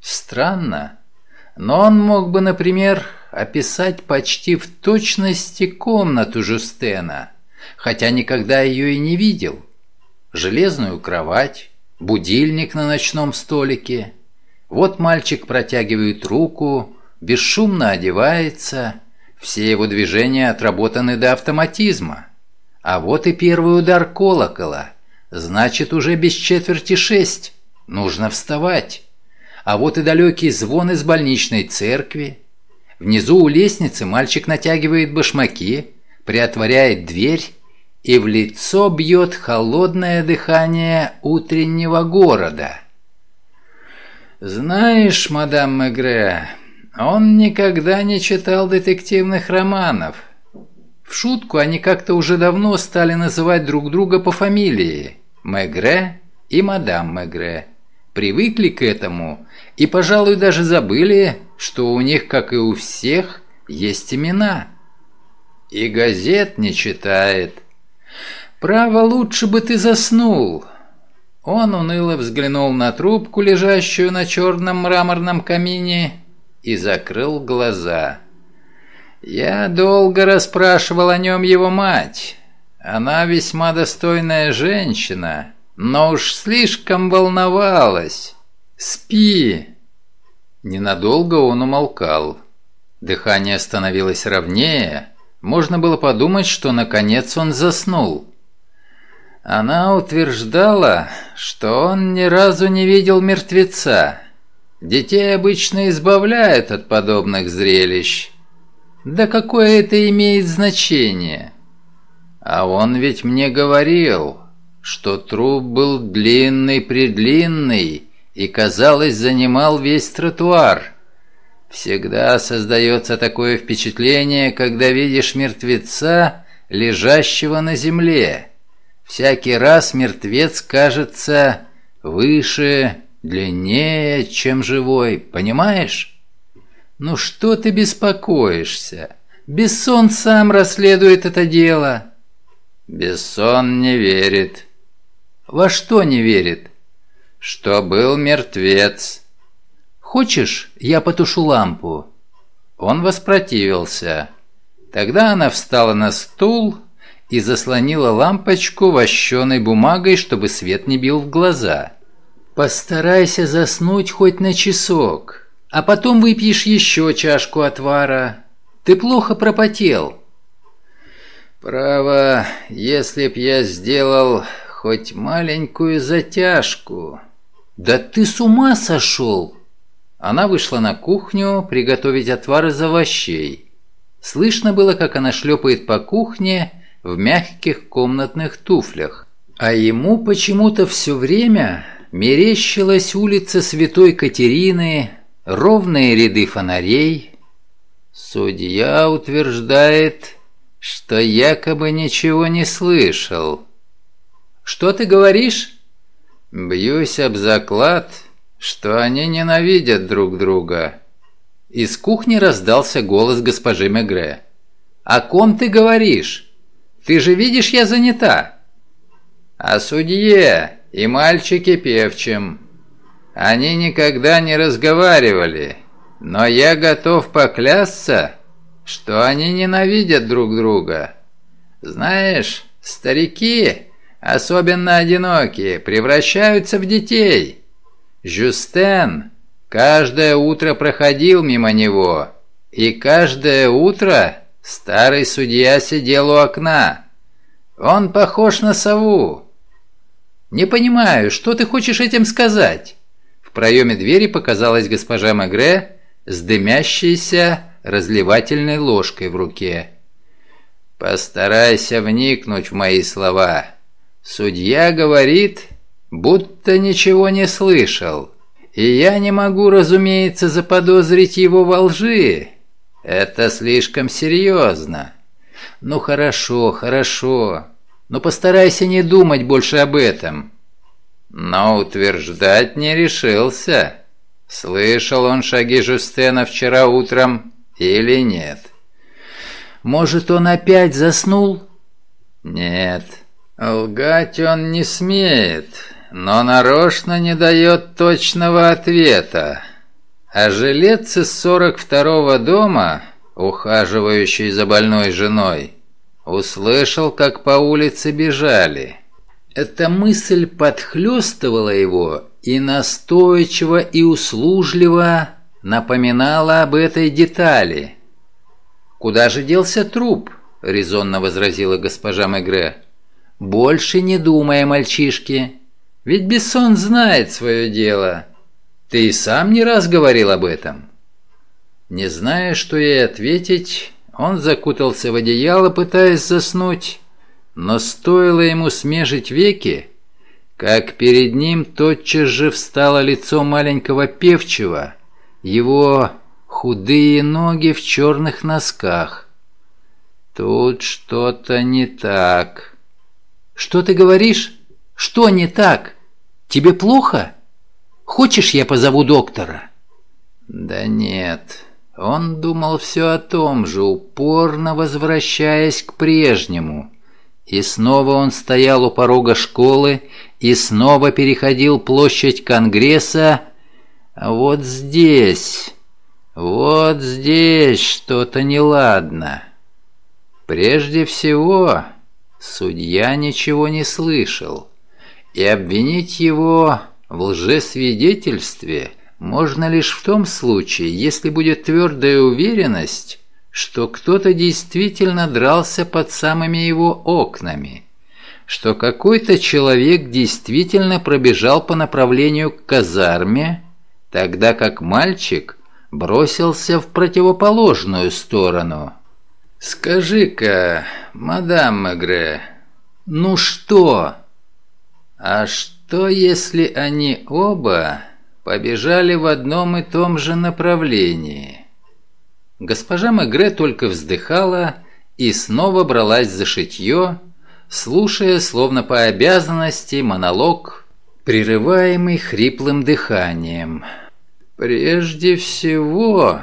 Странно, но он мог бы, например, описать почти в точности комнату Жустена, хотя никогда ее и не видел. Железную кровать, будильник на ночном столике. Вот мальчик протягивает руку, бесшумно одевается, все его движения отработаны до автоматизма. А вот и первый удар колокола, значит уже без четверти шесть, нужно вставать. А вот и далекий звон из больничной церкви. Внизу у лестницы мальчик натягивает башмаки, приотворяет дверь, и в лицо бьет холодное дыхание утреннего города. «Знаешь, мадам Мегре, он никогда не читал детективных романов. В шутку они как-то уже давно стали называть друг друга по фамилии Мегре и мадам Мегре. Привыкли к этому и, пожалуй, даже забыли, что у них, как и у всех, есть имена. И газет не читает. «Право, лучше бы ты заснул». Он уныло взглянул на трубку, лежащую на черном мраморном камине, и закрыл глаза. Я долго расспрашивал о нем его мать. Она весьма достойная женщина, но уж слишком волновалась. «Спи!» Ненадолго он умолкал. Дыхание становилось ровнее. Можно было подумать, что наконец он заснул. Она утверждала, что он ни разу не видел мертвеца. Детей обычно избавляют от подобных зрелищ. Да какое это имеет значение? А он ведь мне говорил, что труп был длинный-предлинный и, казалось, занимал весь тротуар. Всегда создается такое впечатление, когда видишь мертвеца, лежащего на земле. Всякий раз мертвец кажется выше, длиннее, чем живой, понимаешь? Ну что ты беспокоишься? Бессон сам расследует это дело. Бессон не верит. Во что не верит? Что был мертвец. Хочешь, я потушу лампу? Он воспротивился. Тогда она встала на стул и заслонила лампочку вощеной бумагой, чтобы свет не бил в глаза. Постарайся заснуть хоть на часок, а потом выпьешь еще чашку отвара. Ты плохо пропотел. Право, если б я сделал хоть маленькую затяжку. Да ты с ума сошел! Она вышла на кухню приготовить отвар из овощей. Слышно было, как она шлепает по кухне в мягких комнатных туфлях. А ему почему-то все время мерещилась улица Святой Катерины, ровные ряды фонарей. Судья утверждает, что якобы ничего не слышал. «Что ты говоришь?» «Бьюсь об заклад, что они ненавидят друг друга». Из кухни раздался голос госпожи Мегре. «О ком ты говоришь? Ты же видишь, я занята». «О судье, и мальчики певчим. Они никогда не разговаривали, но я готов поклясться, что они ненавидят друг друга. Знаешь, старики, особенно одинокие, превращаются в детей. Жюстен каждое утро проходил мимо него, и каждое утро старый судья сидел у окна. Он похож на сову. «Не понимаю, что ты хочешь этим сказать?» В проеме двери показалась госпожа Мегре с дымящейся разливательной ложкой в руке. «Постарайся вникнуть в мои слова. Судья говорит, будто ничего не слышал, и я не могу, разумеется, заподозрить его во лжи. Это слишком серьезно. Ну хорошо, хорошо, но постарайся не думать больше об этом». Но утверждать не решился. Слышал он шаги Жустена вчера утром или нет? Может, он опять заснул? Нет, лгать он не смеет, но нарочно не дает точного ответа. А жилец из 42-го дома, ухаживающий за больной женой, услышал, как по улице бежали. Эта мысль подхлестывала его и настойчиво и услужливо напоминала об этой детали. «Куда же делся труп?» — резонно возразила госпожа Мегре. «Больше не думай о мальчишке, ведь Бессон знает свое дело. Ты и сам не раз говорил об этом». Не зная, что ей ответить, он закутался в одеяло, пытаясь заснуть, но стоило ему смежить веки, как перед ним тотчас же встало лицо маленького певчего, его худые ноги в черных носках. Тут что-то не так. Что ты говоришь? Что не так? Тебе плохо? Хочешь, я позову доктора? Да нет. Он думал все о том же, упорно возвращаясь к прежнему. И снова он стоял у порога школы, и снова переходил площадь Конгресса, вот здесь, вот здесь что-то неладно. Прежде всего, судья ничего не слышал, и обвинить его в лжесвидетельстве можно лишь в том случае, если будет твердая уверенность, что кто-то действительно дрался под самыми его окнами, что какой-то человек действительно пробежал по направлению к казарме, тогда как мальчик бросился в противоположную сторону. «Скажи-ка, мадам Мегре, ну что? А что, если они оба побежали в одном и том же направлении?» Госпожа Мегре только вздыхала и снова бралась за шитье, слушая, словно по обязанности, монолог, прерываемый хриплым дыханием – «Прежде всего,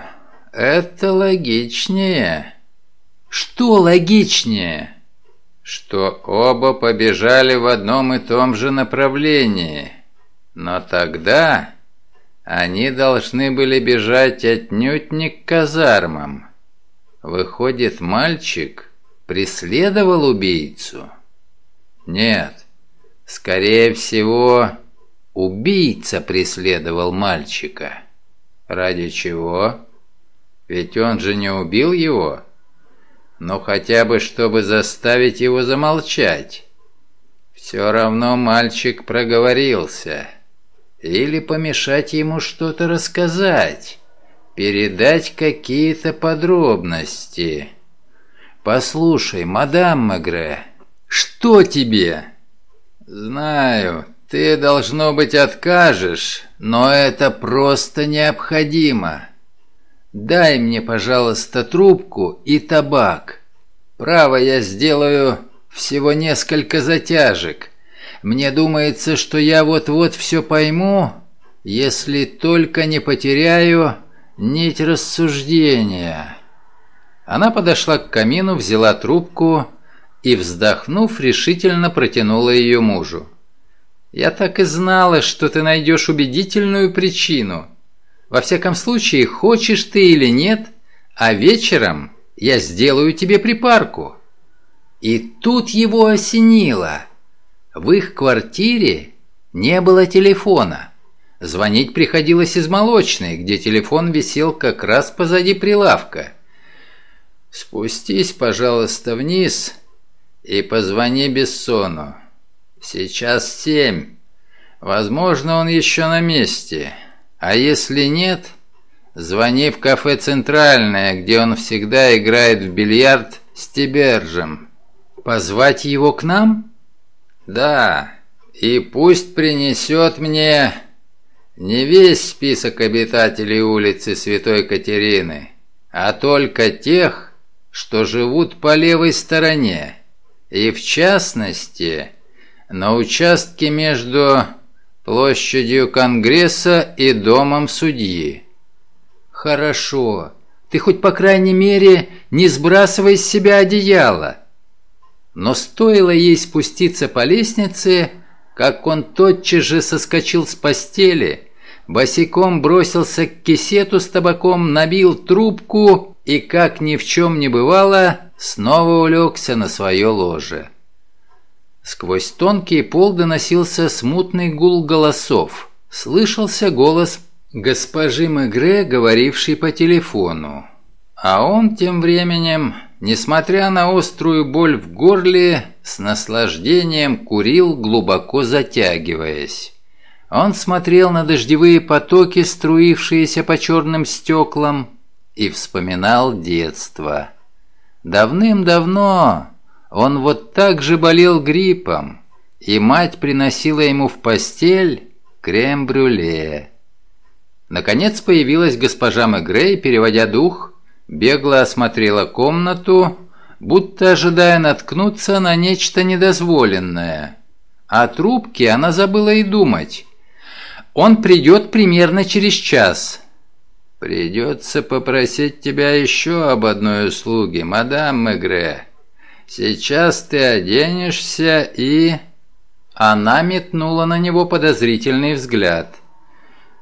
это логичнее». «Что логичнее?» «Что оба побежали в одном и том же направлении. Но тогда они должны были бежать отнюдь не к казармам. Выходит, мальчик преследовал убийцу?» «Нет, скорее всего, убийца преследовал мальчика». Ради чего? Ведь он же не убил его. Но хотя бы, чтобы заставить его замолчать. Все равно мальчик проговорился. Или помешать ему что-то рассказать. Передать какие-то подробности. «Послушай, мадам Мегре, что тебе?» «Знаю, ты, должно быть, откажешь, но это просто необходимо. Дай мне, пожалуйста, трубку и табак. Право, я сделаю всего несколько затяжек. Мне думается, что я вот-вот все пойму, если только не потеряю нить рассуждения». Она подошла к камину, взяла трубку и, вздохнув, решительно протянула ее мужу. Я так и знала, что ты найдешь убедительную причину. Во всяком случае, хочешь ты или нет, а вечером Я сделаю тебе припарку». И тут его осенило. В их квартире не было телефона. Звонить приходилось из молочной, где телефон висел как раз позади прилавка. «Спустись, пожалуйста, вниз и позвони Бессону. Сейчас семь. Возможно, он еще на месте. А если нет, звони в кафе «Центральное», где он всегда играет в бильярд с Тибержем. Позвать его к нам? Да, и пусть принесет мне не весь список обитателей улицы Святой Катерины, а только тех, что живут по левой стороне, и в частности на участке между площадью Конгресса и домом судьи. Хорошо, ты хоть по крайней мере не сбрасывай с себя одеяло. Но стоило ей спуститься по лестнице, как он тотчас же соскочил с постели, босиком бросился к кисету с табаком, набил трубку и, как ни в чем не бывало, снова улегся на свое ложе. Сквозь тонкий пол доносился смутный гул голосов. Слышался голос госпожи Мегре, говорившей по телефону. А он тем временем, несмотря на острую боль в горле, с наслаждением курил, глубоко затягиваясь. Он смотрел на дождевые потоки, струившиеся по черным стеклам, и вспоминал детство. Давным-давно он вот так же болел гриппом, и мать приносила ему в постель крем-брюле. Наконец появилась госпожа Мегрей, переводя дух, бегло осмотрела комнату, будто ожидая наткнуться на нечто недозволенное. О трубке она забыла и думать. Он придет примерно через час. «Придется попросить тебя еще об одной услуге, мадам Мегре. Сейчас ты оденешься и...» Она метнула на него подозрительный взгляд.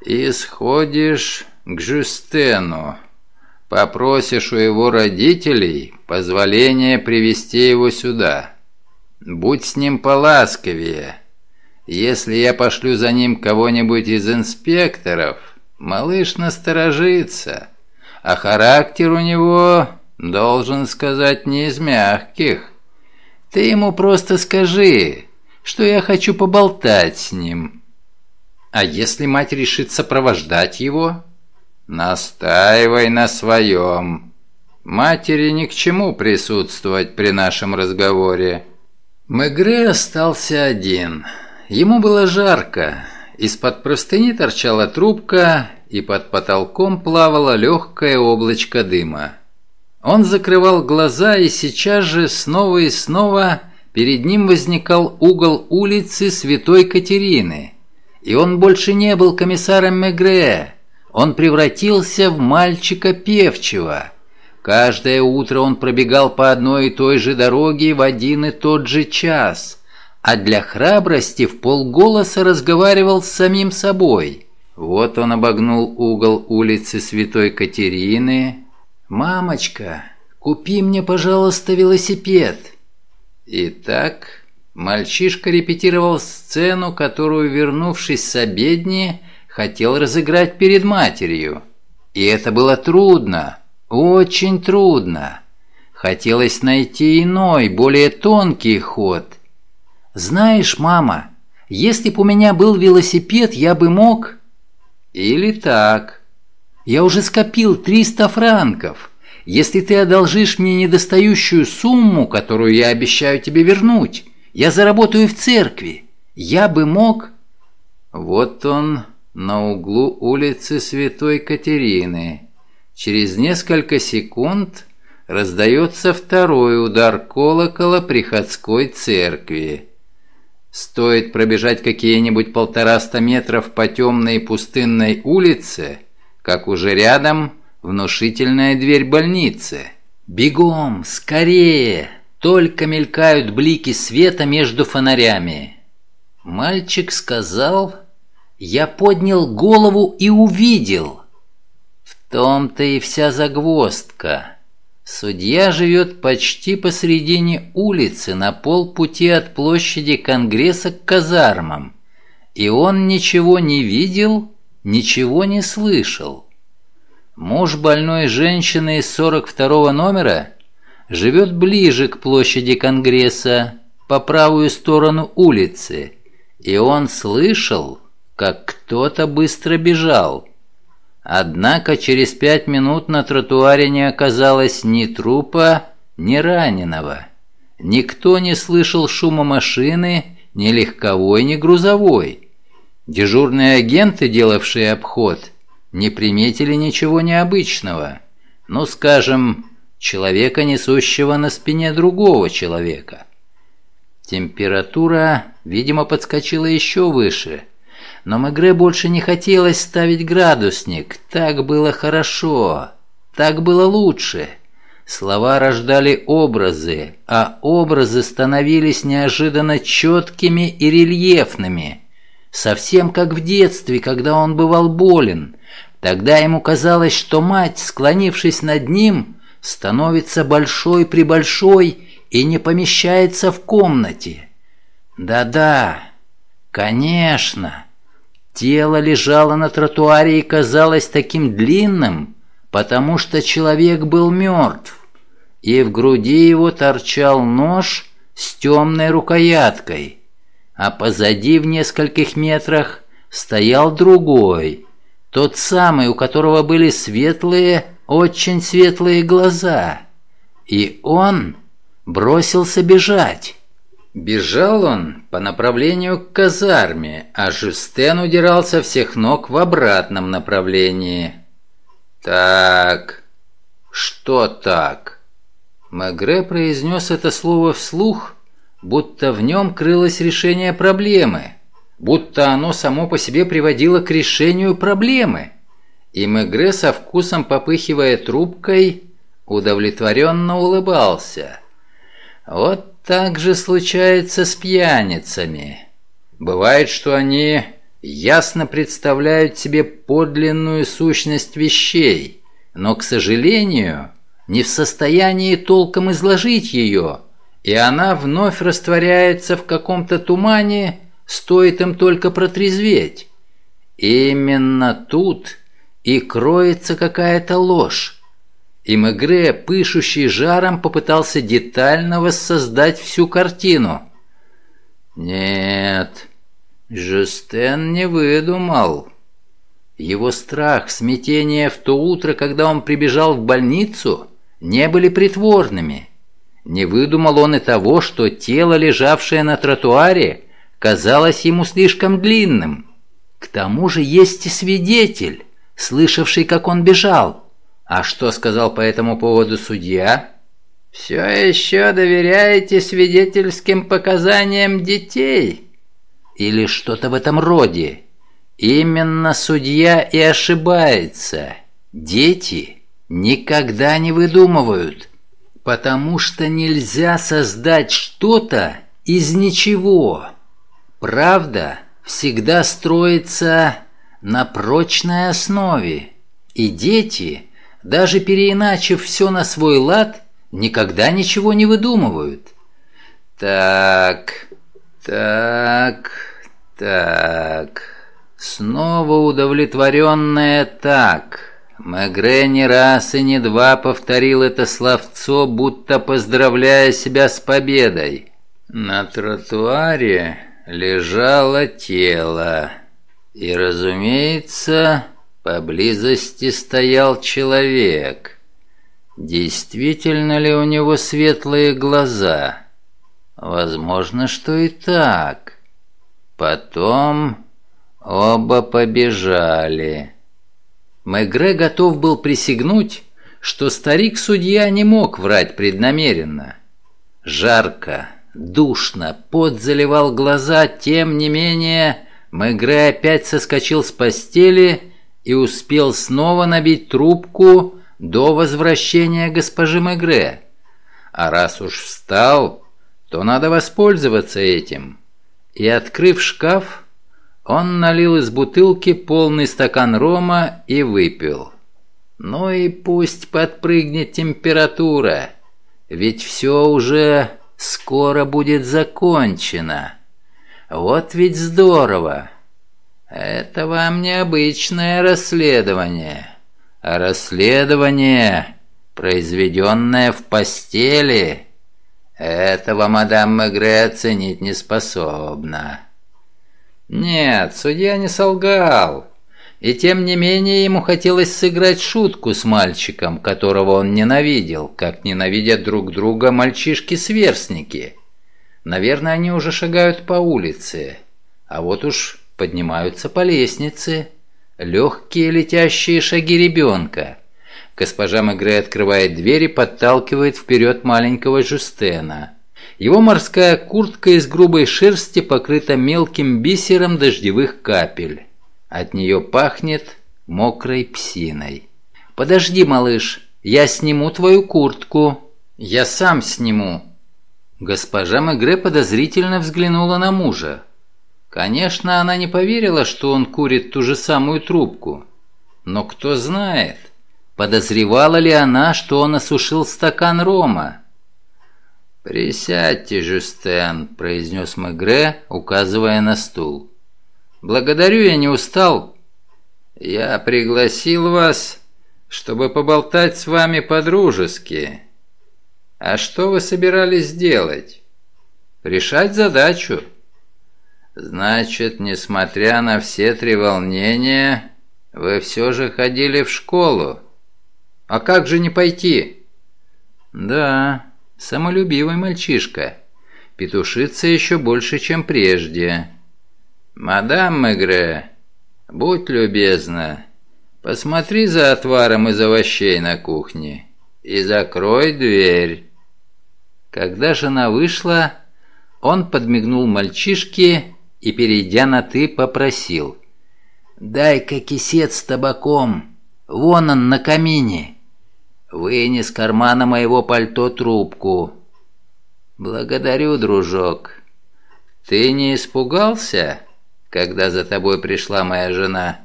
«И сходишь к Жюстену. Попросишь у его родителей позволения привести его сюда. Будь с ним поласковее. Если я пошлю за ним кого-нибудь из инспекторов, малыш насторожится, а характер у него Должен сказать, не из мягких. Ты ему просто скажи, что я хочу поболтать с ним. А если мать решит сопровождать его? Настаивай на своем. Матери ни к чему присутствовать при нашем разговоре. Мегре остался один. Ему было жарко. Из-под простыни торчала трубка, и под потолком плавало легкое облачко дыма. Он закрывал глаза, и сейчас же снова и снова перед ним возникал угол улицы Святой Катерины. И он больше не был комиссаром Мегре. Он превратился в мальчика певчего. Каждое утро он пробегал по одной и той же дороге в один и тот же час, а для храбрости в полголоса разговаривал с самим собой. Вот он обогнул угол улицы Святой Катерины, «Мамочка, купи мне, пожалуйста, велосипед!» Итак, мальчишка репетировал сцену, которую, вернувшись с обедни, хотел разыграть перед матерью. И это было трудно, очень трудно. Хотелось найти иной, более тонкий ход. «Знаешь, мама, если б у меня был велосипед, я бы мог...» Или так. Я уже скопил 300 франков. Если ты одолжишь мне недостающую сумму, которую я обещаю тебе вернуть, я заработаю в церкви. Я бы мог...» Вот он на углу улицы Святой Катерины. Через несколько секунд раздается второй удар колокола приходской церкви. Стоит пробежать какие-нибудь полтораста метров по темной пустынной улице – как уже рядом внушительная дверь больницы. «Бегом! Скорее!» Только мелькают блики света между фонарями. Мальчик сказал, я поднял голову и увидел. В том-то и вся загвоздка. Судья живет почти посредине улицы, на полпути от площади Конгресса к казармам. И он ничего не видел, ничего не слышал. Муж больной женщины из 42 номера живет ближе к площади Конгресса, по правую сторону улицы, и он слышал, как кто-то быстро бежал. Однако через пять минут на тротуаре не оказалось ни трупа, ни раненого. Никто не слышал шума машины, ни легковой, ни грузовой. Дежурные агенты, делавшие обход, не приметили ничего необычного. Ну, скажем, человека, несущего на спине другого человека. Температура, видимо, подскочила еще выше – но Мегре больше не хотелось ставить градусник. Так было хорошо, так было лучше. Слова рождали образы, а образы становились неожиданно четкими и рельефными. Совсем как в детстве, когда он бывал болен. Тогда ему казалось, что мать, склонившись над ним, становится большой-пребольшой и не помещается в комнате. Да-да, конечно. Тело лежало на тротуаре и казалось таким длинным, потому что человек был мертв, и в груди его торчал нож с темной рукояткой, а позади в нескольких метрах стоял другой, тот самый, у которого были светлые, очень светлые глаза, и он бросился бежать. Бежал он по направлению к казарме, а Жюстен удирал со всех ног в обратном направлении. «Так, что так?» Мегре произнес это слово вслух, будто в нем крылось решение проблемы, будто оно само по себе приводило к решению проблемы. И Мегре со вкусом попыхивая трубкой, удовлетворенно улыбался. «Вот так же случается с пьяницами. Бывает, что они ясно представляют себе подлинную сущность вещей, но, к сожалению, не в состоянии толком изложить ее, и она вновь растворяется в каком-то тумане, стоит им только протрезветь. Именно тут и кроется какая-то ложь, и Мегре, пышущий жаром, попытался детально воссоздать всю картину. Нет, Жюстен не выдумал. Его страх, смятение в то утро, когда он прибежал в больницу, не были притворными. Не выдумал он и того, что тело, лежавшее на тротуаре, казалось ему слишком длинным. К тому же есть и свидетель, слышавший, как он бежал. А что сказал по этому поводу судья? Все еще доверяете свидетельским показаниям детей? Или что-то в этом роде? Именно судья и ошибается. Дети никогда не выдумывают, потому что нельзя создать что-то из ничего. Правда всегда строится на прочной основе, и дети – даже переиначив все на свой лад, никогда ничего не выдумывают. Так, так, так... Снова удовлетворенное «так». Мегре не раз и не два повторил это словцо, будто поздравляя себя с победой. На тротуаре лежало тело. И, разумеется, Поблизости стоял человек. Действительно ли у него светлые глаза? Возможно, что и так. Потом оба побежали. Мегре готов был присягнуть, что старик-судья не мог врать преднамеренно. Жарко, душно, пот заливал глаза, тем не менее Мегре опять соскочил с постели и успел снова набить трубку до возвращения госпожи Мегре. А раз уж встал, то надо воспользоваться этим. И, открыв шкаф, он налил из бутылки полный стакан рома и выпил. Ну и пусть подпрыгнет температура, ведь все уже скоро будет закончено. Вот ведь здорово. Это вам необычное расследование, а расследование, произведенное в постели, этого мадам Мегре оценить не способна. Нет, судья не солгал. И тем не менее ему хотелось сыграть шутку с мальчиком, которого он ненавидел, как ненавидят друг друга мальчишки-сверстники. Наверное, они уже шагают по улице, а вот уж поднимаются по лестнице. Легкие летящие шаги ребенка. Госпожа Мегре открывает дверь и подталкивает вперед маленького Жустена. Его морская куртка из грубой шерсти покрыта мелким бисером дождевых капель. От нее пахнет мокрой псиной. «Подожди, малыш, я сниму твою куртку». «Я сам сниму». Госпожа Мегре подозрительно взглянула на мужа. Конечно, она не поверила, что он курит ту же самую трубку. Но кто знает, подозревала ли она, что он осушил стакан рома. «Присядьте, Жюстен», — произнес Мегре, указывая на стул. Благодарю, я не устал. Я пригласил вас, чтобы поболтать с вами по-дружески. А что вы собирались делать? Решать задачу. Значит, несмотря на все три волнения, вы все же ходили в школу. А как же не пойти? Да, самолюбивый мальчишка. Петушится еще больше, чем прежде. «Мадам Мегре, будь любезна, посмотри за отваром из овощей на кухне и закрой дверь». Когда жена вышла, он подмигнул мальчишке и, перейдя на «ты», попросил. «Дай-ка кисет с табаком, вон он на камине. Вынь из кармана моего пальто трубку». «Благодарю, дружок. Ты не испугался?» когда за тобой пришла моя жена?»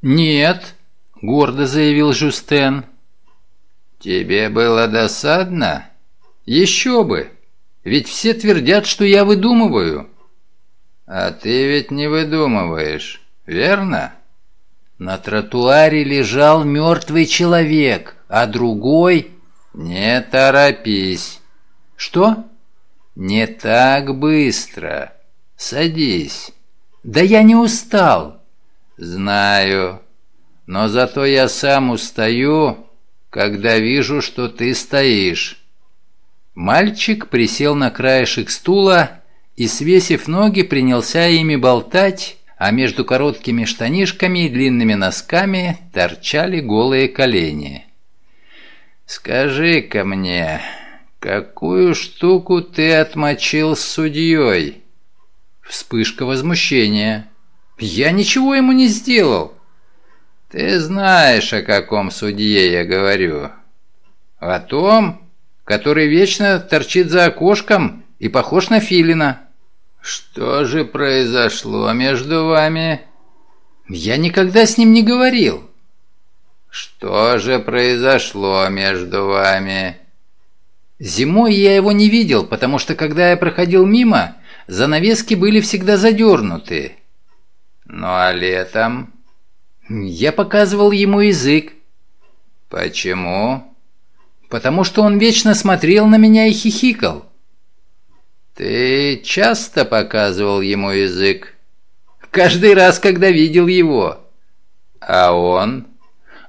«Нет», — гордо заявил Жустен. «Тебе было досадно?» «Еще бы! Ведь все твердят, что я выдумываю». «А ты ведь не выдумываешь, верно?» На тротуаре лежал мертвый человек, а другой... «Не торопись». «Что?» «Не так быстро. Садись». «Да я не устал!» «Знаю, но зато я сам устаю, когда вижу, что ты стоишь». Мальчик присел на краешек стула и, свесив ноги, принялся ими болтать, а между короткими штанишками и длинными носками торчали голые колени. «Скажи-ка мне, какую штуку ты отмочил с судьей?» Вспышка возмущения. «Я ничего ему не сделал!» «Ты знаешь, о каком судье я говорю?» «О том, который вечно торчит за окошком и похож на филина». «Что же произошло между вами?» «Я никогда с ним не говорил». «Что же произошло между вами?» «Зимой я его не видел, потому что, когда я проходил мимо, занавески были всегда задернуты. Ну а летом? Я показывал ему язык. Почему? Потому что он вечно смотрел на меня и хихикал. Ты часто показывал ему язык? Каждый раз, когда видел его. А он?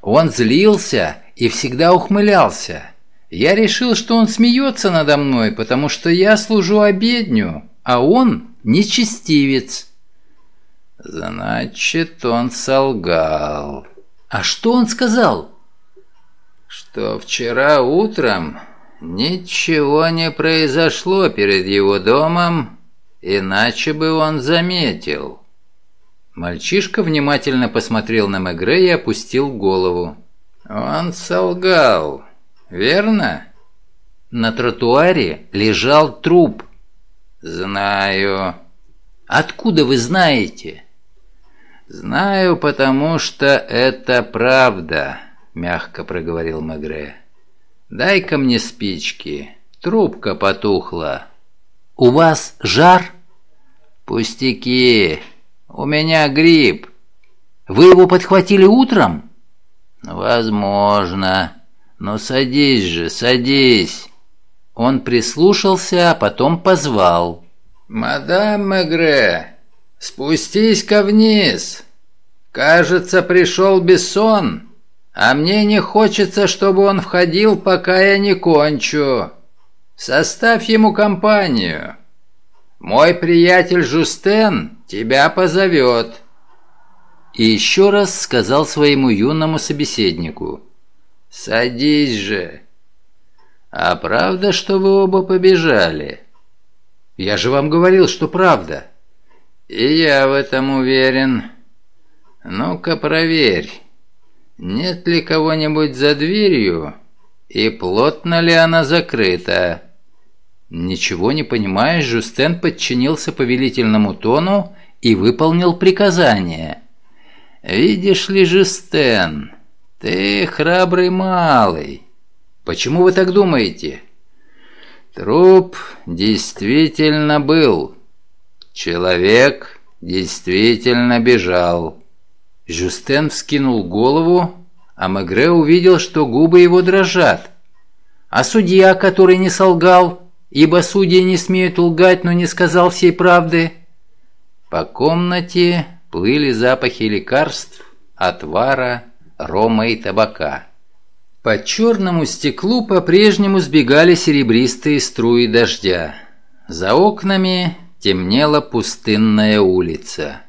Он злился и всегда ухмылялся. Я решил, что он смеется надо мной, потому что я служу обедню а он нечестивец. Значит, он солгал. А что он сказал? Что вчера утром ничего не произошло перед его домом, иначе бы он заметил. Мальчишка внимательно посмотрел на Мегре и опустил голову. Он солгал, верно? На тротуаре лежал труп. «Знаю». «Откуда вы знаете?» «Знаю, потому что это правда. мягко проговорил Мегре. «Дай-ка мне спички. Трубка потухла». «У вас жар?» «Пустяки. У меня грипп». «Вы его подхватили утром?» «Возможно. Но садись же, садись». Он прислушался, а потом позвал. «Мадам Мегре, спустись-ка вниз. Кажется, пришел Бессон, а мне не хочется, чтобы он входил, пока я не кончу. Составь ему компанию. Мой приятель Жустен тебя позовет». И еще раз сказал своему юному собеседнику. «Садись же». «А правда, что вы оба побежали?» «Я же вам говорил, что правда». «И я в этом уверен. Ну-ка проверь, нет ли кого-нибудь за дверью и плотно ли она закрыта». Ничего не понимая, Жустен подчинился повелительному тону и выполнил приказание. «Видишь ли, Жустен, ты храбрый малый. Почему вы так думаете? Труп действительно был. Человек действительно бежал. Жюстен вскинул голову, а Мегре увидел, что губы его дрожат. А судья, который не солгал, ибо судьи не смеют лгать, но не сказал всей правды. По комнате плыли запахи лекарств, отвара, рома и табака. По черному стеклу по-прежнему сбегали серебристые струи дождя. За окнами темнела пустынная улица.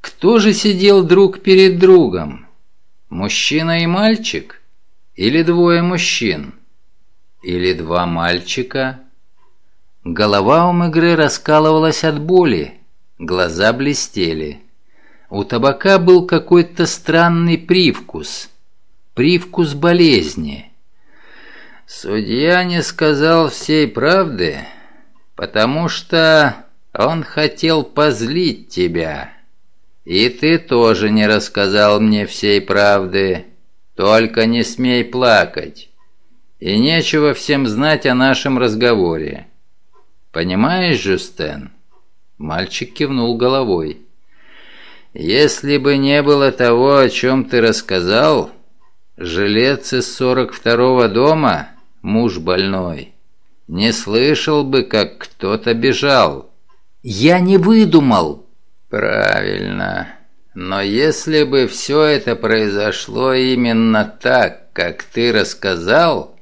Кто же сидел друг перед другом? Мужчина и мальчик? Или двое мужчин? Или два мальчика? Голова у Мегре раскалывалась от боли, глаза блестели. У табака был какой-то странный привкус – привкус болезни. Судья не сказал всей правды, потому что он хотел позлить тебя. И ты тоже не рассказал мне всей правды, только не смей плакать. И нечего всем знать о нашем разговоре. Понимаешь, Жюстен?» Мальчик кивнул головой. «Если бы не было того, о чем ты рассказал, Жилец из сорок второго дома, муж больной, не слышал бы, как кто-то бежал. Я не выдумал. Правильно. Но если бы все это произошло именно так, как ты рассказал,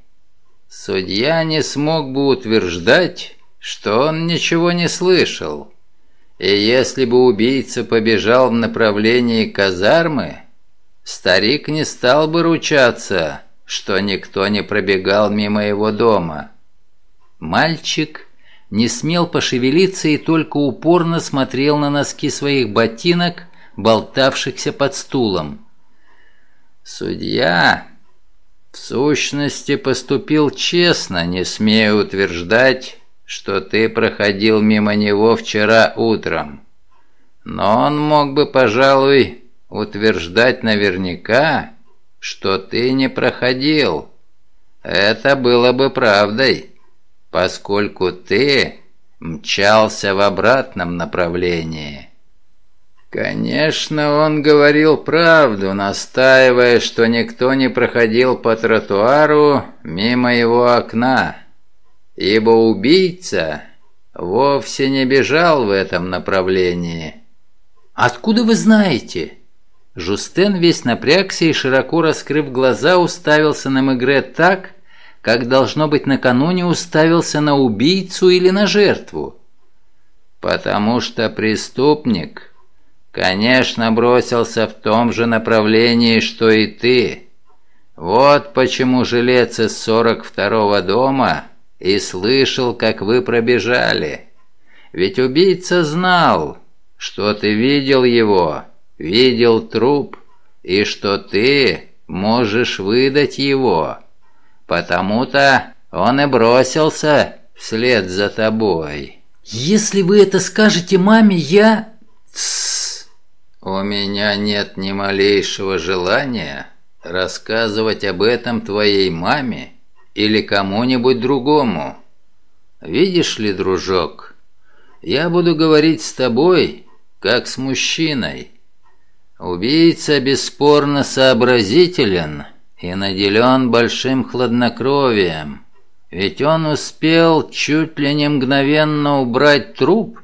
судья не смог бы утверждать, что он ничего не слышал. И если бы убийца побежал в направлении казармы, Старик не стал бы ручаться, что никто не пробегал мимо его дома. Мальчик не смел пошевелиться и только упорно смотрел на носки своих ботинок, болтавшихся под стулом. «Судья, в сущности, поступил честно, не смея утверждать, что ты проходил мимо него вчера утром. Но он мог бы, пожалуй, утверждать наверняка, что ты не проходил. Это было бы правдой, поскольку ты мчался в обратном направлении. Конечно, он говорил правду, настаивая, что никто не проходил по тротуару мимо его окна, ибо убийца вовсе не бежал в этом направлении. «Откуда вы знаете?» Жустен весь напрягся и, широко раскрыв глаза, уставился на Мегре так, как, должно быть, накануне уставился на убийцу или на жертву. «Потому что преступник, конечно, бросился в том же направлении, что и ты. Вот почему жилец из сорок второго дома и слышал, как вы пробежали. Ведь убийца знал, что ты видел его» видел труп и что ты можешь выдать его. Потому-то он и бросился вслед за тобой. Если вы это скажете маме, я... Тссс. У меня нет ни малейшего желания рассказывать об этом твоей маме или кому-нибудь другому. Видишь ли, дружок, я буду говорить с тобой, как с мужчиной. Убийца бесспорно сообразителен и наделен большим хладнокровием, ведь он успел чуть ли не мгновенно убрать труп,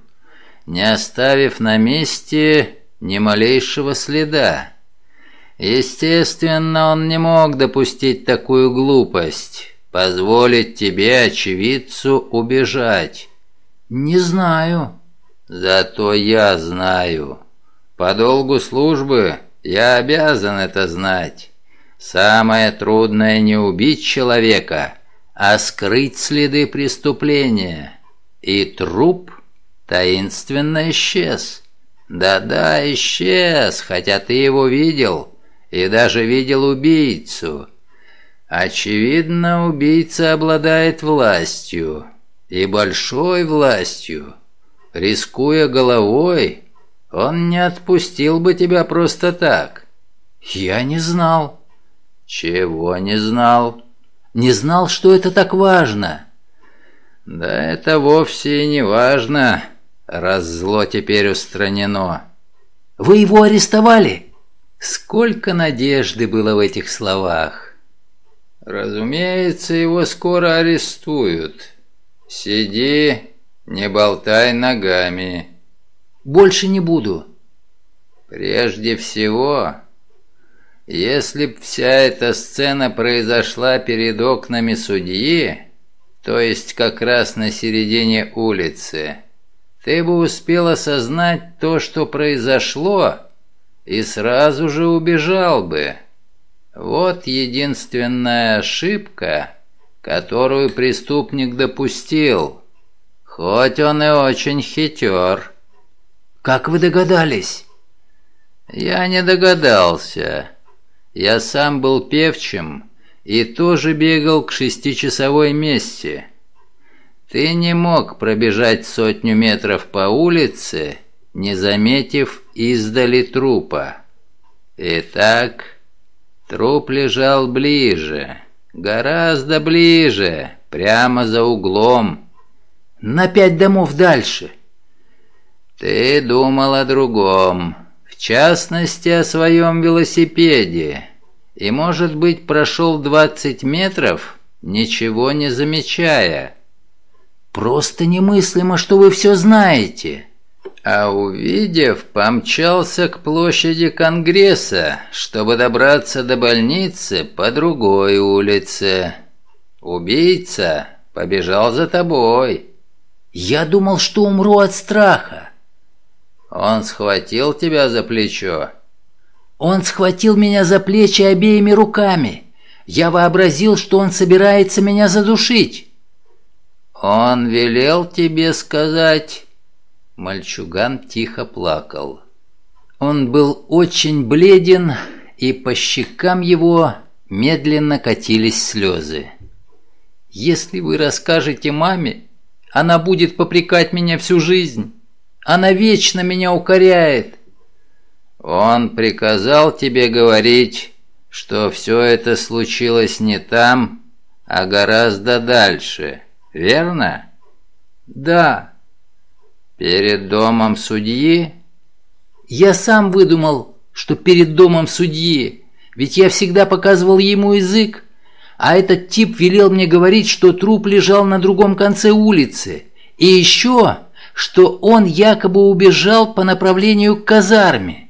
не оставив на месте ни малейшего следа. Естественно, он не мог допустить такую глупость, позволить тебе, очевидцу, убежать. Не знаю. Зато я знаю. По долгу службы я обязан это знать. Самое трудное не убить человека, а скрыть следы преступления. И труп таинственно исчез. Да-да, исчез, хотя ты его видел и даже видел убийцу. Очевидно, убийца обладает властью, и большой властью. Рискуя головой, он не отпустил бы тебя просто так. Я не знал. Чего не знал? Не знал, что это так важно. Да это вовсе и не важно, раз зло теперь устранено. Вы его арестовали? Сколько надежды было в этих словах. Разумеется, его скоро арестуют. Сиди, не болтай ногами. Больше не буду. Прежде всего, если б вся эта сцена произошла перед окнами судьи, то есть как раз на середине улицы, ты бы успел осознать то, что произошло, и сразу же убежал бы. Вот единственная ошибка, которую преступник допустил, хоть он и очень хитер. «Как вы догадались?» «Я не догадался. Я сам был певчим и тоже бегал к шестичасовой месте. Ты не мог пробежать сотню метров по улице, не заметив издали трупа. Итак, труп лежал ближе, гораздо ближе, прямо за углом. На пять домов дальше. Ты думал о другом, в частности о своем велосипеде, и, может быть, прошел 20 метров, ничего не замечая. Просто немыслимо, что вы все знаете а увидев, помчался к площади Конгресса, чтобы добраться до больницы по другой улице. Убийца побежал за тобой. Я думал, что умру от страха. Он схватил тебя за плечо. Он схватил меня за плечи обеими руками. Я вообразил, что он собирается меня задушить. Он велел тебе сказать Мальчуган тихо плакал. Он был очень бледен, и по щекам его медленно катились слезы. «Если вы расскажете маме, она будет попрекать меня всю жизнь. Она вечно меня укоряет». «Он приказал тебе говорить, что все это случилось не там, а гораздо дальше, верно?» «Да». «Перед домом судьи?» «Я сам выдумал, что перед домом судьи, ведь я всегда показывал ему язык, а этот тип велел мне говорить, что труп лежал на другом конце улицы, и еще, что он якобы убежал по направлению к казарме».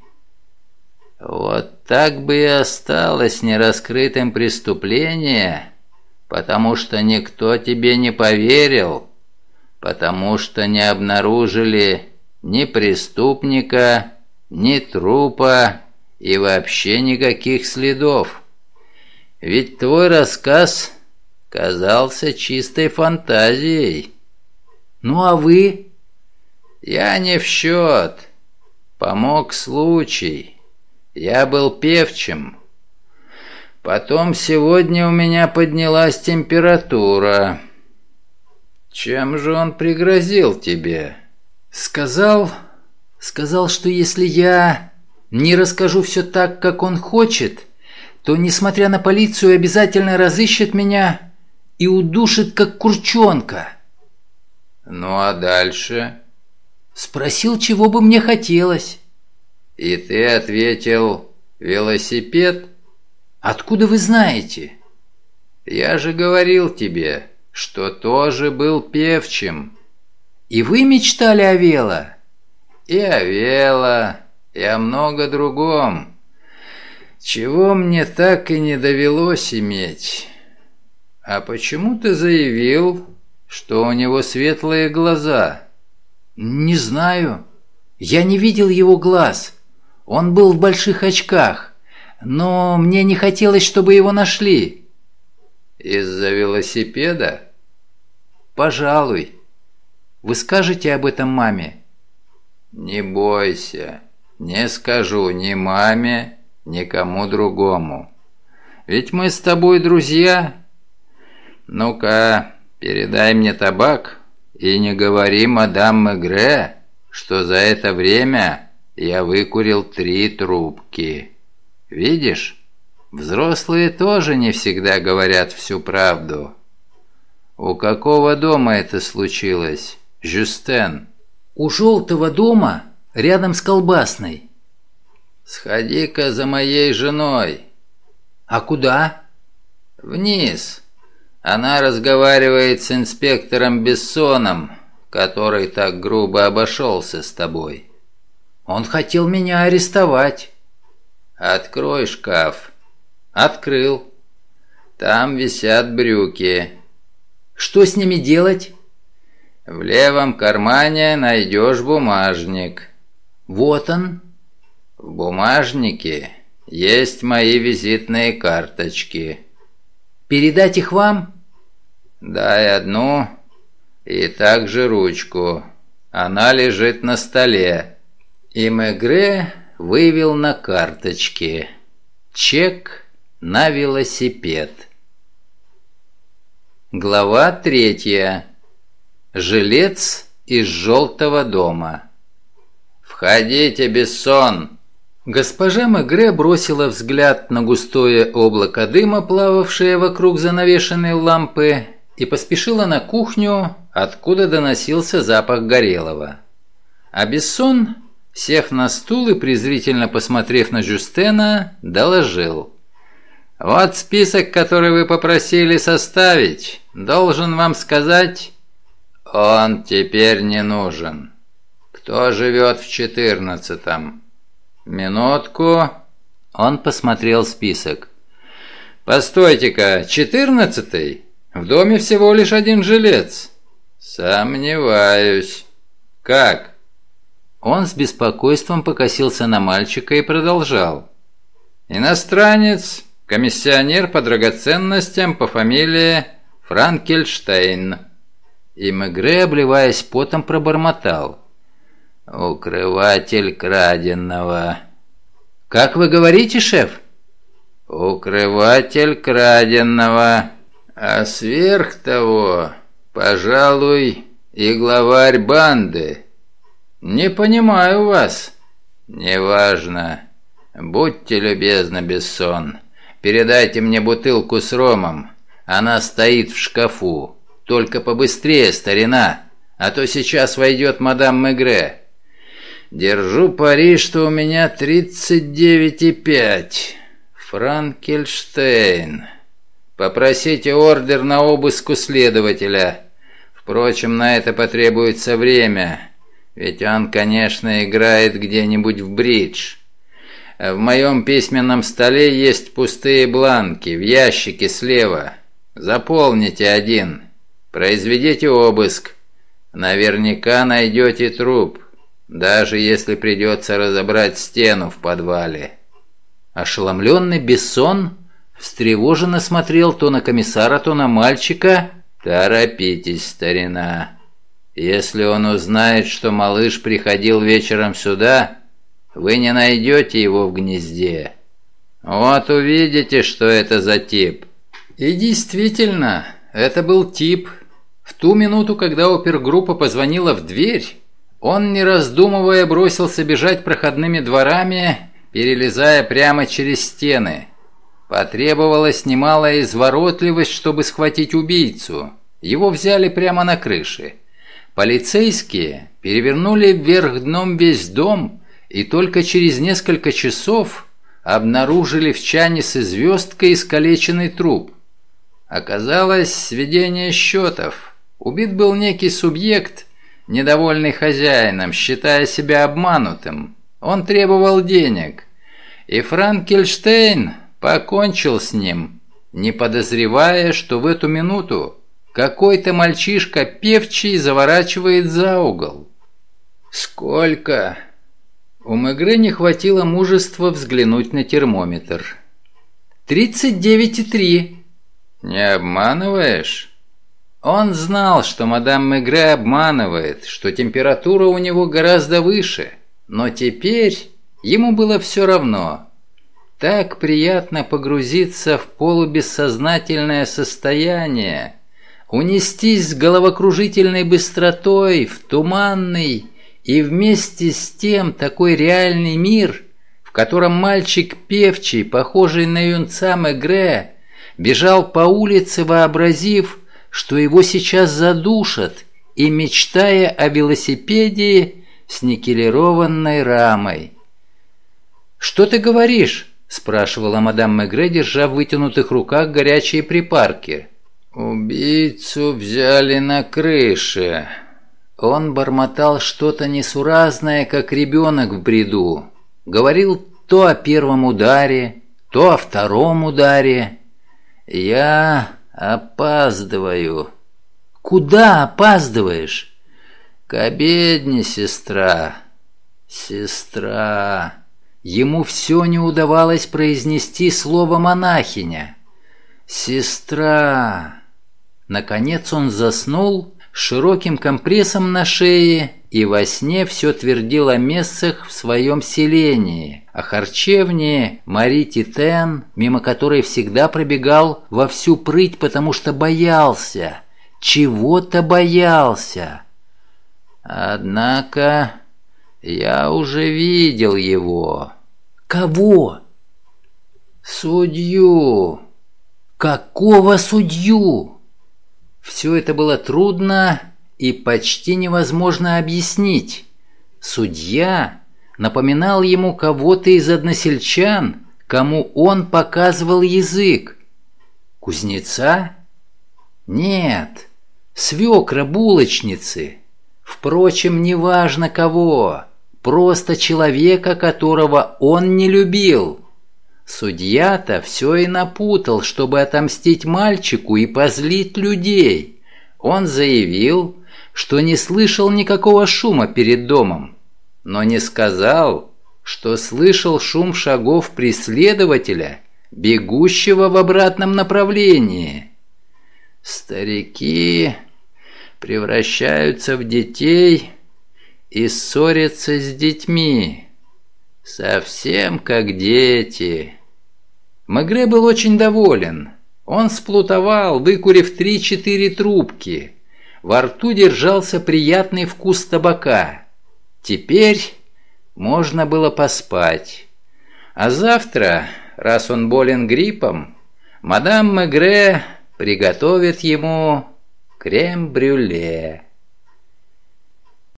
«Вот так бы и осталось нераскрытым преступление, потому что никто тебе не поверил» потому что не обнаружили ни преступника, ни трупа и вообще никаких следов. Ведь твой рассказ казался чистой фантазией. Ну а вы? Я не в счет. Помог случай. Я был певчим. Потом сегодня у меня поднялась температура. «Чем же он пригрозил тебе?» «Сказал... сказал, что если я не расскажу все так, как он хочет, то, несмотря на полицию, обязательно разыщет меня и удушит, как курчонка. Ну а дальше? Спросил, чего бы мне хотелось. И ты ответил «велосипед»? Откуда вы знаете? Я же говорил тебе, что тоже был певчим. И вы мечтали о вело? И о вело, и о много другом. Чего мне так и не довелось иметь. А почему ты заявил, что у него светлые глаза? Не знаю. Я не видел его глаз. Он был в больших очках. Но мне не хотелось, чтобы его нашли. Из-за велосипеда? Пожалуй. Вы скажете об этом маме? Не бойся. Не скажу ни маме, ни кому другому. Ведь мы с тобой друзья. Ну-ка, передай мне табак и не говори мадам Мегре, что за это время я выкурил три трубки. Видишь, взрослые тоже не всегда говорят всю правду. У какого дома это случилось, Жюстен? У желтого дома, рядом с колбасной. Сходи-ка за моей женой. А куда? Вниз. Она разговаривает с инспектором Бессоном, который так грубо обошелся с тобой. Он хотел меня арестовать. Открой шкаф. Открыл. Там висят брюки. Что с ними делать? В левом кармане найдешь бумажник. Вот он. В бумажнике есть мои визитные карточки. Передать их вам? Дай одну и также ручку. Она лежит на столе. И Мегре вывел на карточке чек на велосипед. Глава третья. Жилец из желтого дома. «Входите, Бессон!» Госпожа Мегре бросила взгляд на густое облако дыма, плававшее вокруг занавешенной лампы, и поспешила на кухню, откуда доносился запах горелого. А Бессон сев на стул и презрительно посмотрев на Жюстена, доложил. «Вот список, который вы попросили составить. Должен вам сказать, он теперь не нужен. Кто живет в четырнадцатом?» «Минутку». Он посмотрел список. «Постойте-ка, четырнадцатый? В доме всего лишь один жилец». «Сомневаюсь». «Как?» Он с беспокойством покосился на мальчика и продолжал. «Иностранец, комиссионер по драгоценностям по фамилии Франкельштейн». И Мегре, обливаясь потом, пробормотал. «Укрыватель краденного». «Как вы говорите, шеф?» «Укрыватель краденного. А сверх того, пожалуй, и главарь банды». «Не понимаю вас». «Неважно. Будьте любезны, Бессон. Передайте мне бутылку с ромом. Она стоит в шкафу. Только побыстрее, старина, а то сейчас войдет мадам Мегре. Держу пари, что у меня 39,5. Франкельштейн. Попросите ордер на обыск у следователя. Впрочем, на это потребуется время». Ведь он, конечно, играет где-нибудь в бридж. В моем письменном столе есть пустые бланки, в ящике слева. Заполните один. Произведите обыск. Наверняка найдете труп, даже если придется разобрать стену в подвале. Ошеломленный Бессон встревоженно смотрел то на комиссара, то на мальчика. «Торопитесь, старина!» Если он узнает, что малыш приходил вечером сюда, вы не найдете его в гнезде. Вот увидите, что это за тип». И действительно, это был тип. В ту минуту, когда опергруппа позвонила в дверь, он, не раздумывая, бросился бежать проходными дворами, перелезая прямо через стены. Потребовалась немалая изворотливость, чтобы схватить убийцу. Его взяли прямо на крыше. Полицейские перевернули вверх дном весь дом и только через несколько часов обнаружили в чане с звездкой искалеченный труп. Оказалось, сведение счетов. Убит был некий субъект, недовольный хозяином, считая себя обманутым. Он требовал денег. И Франкельштейн покончил с ним, не подозревая, что в эту минуту какой-то мальчишка певчий заворачивает за угол. «Сколько?» У Мегре не хватило мужества взглянуть на термометр. «Тридцать девять и три». «Не обманываешь?» Он знал, что мадам Мегре обманывает, что температура у него гораздо выше, но теперь ему было все равно. Так приятно погрузиться в полубессознательное состояние, унестись с головокружительной быстротой в туманный и вместе с тем такой реальный мир, в котором мальчик певчий, похожий на юнца Мегре, бежал по улице, вообразив, что его сейчас задушат, и мечтая о велосипеде с никелированной рамой. «Что ты говоришь?» – спрашивала мадам Мегре, держа в вытянутых руках горячие припарки. «Убийцу взяли на крыше». Он бормотал что-то несуразное, как ребенок в бреду. Говорил то о первом ударе, то о втором ударе. «Я опаздываю». «Куда опаздываешь?» «К обедне, сестра». «Сестра». Ему все не удавалось произнести слово «монахиня». «Сестра». Наконец он заснул с широким компрессом на шее и во сне все твердил о местах в своем селении, о харчевне Мари Титен, мимо которой всегда пробегал во всю прыть, потому что боялся, чего-то боялся. Однако я уже видел его. Кого? Судью. Какого судью? Все это было трудно и почти невозможно объяснить. Судья напоминал ему кого-то из односельчан, кому он показывал язык. Кузнеца? Нет, свекра булочницы. Впрочем, неважно кого, просто человека, которого он не любил. Судья-то все и напутал, чтобы отомстить мальчику и позлить людей. Он заявил, что не слышал никакого шума перед домом, но не сказал, что слышал шум шагов преследователя, бегущего в обратном направлении. Старики превращаются в детей и ссорятся с детьми, совсем как дети». Мегре был очень доволен. Он сплутовал, выкурив три-четыре трубки. Во рту держался приятный вкус табака. Теперь можно было поспать. А завтра, раз он болен гриппом, мадам Мегре приготовит ему крем-брюле.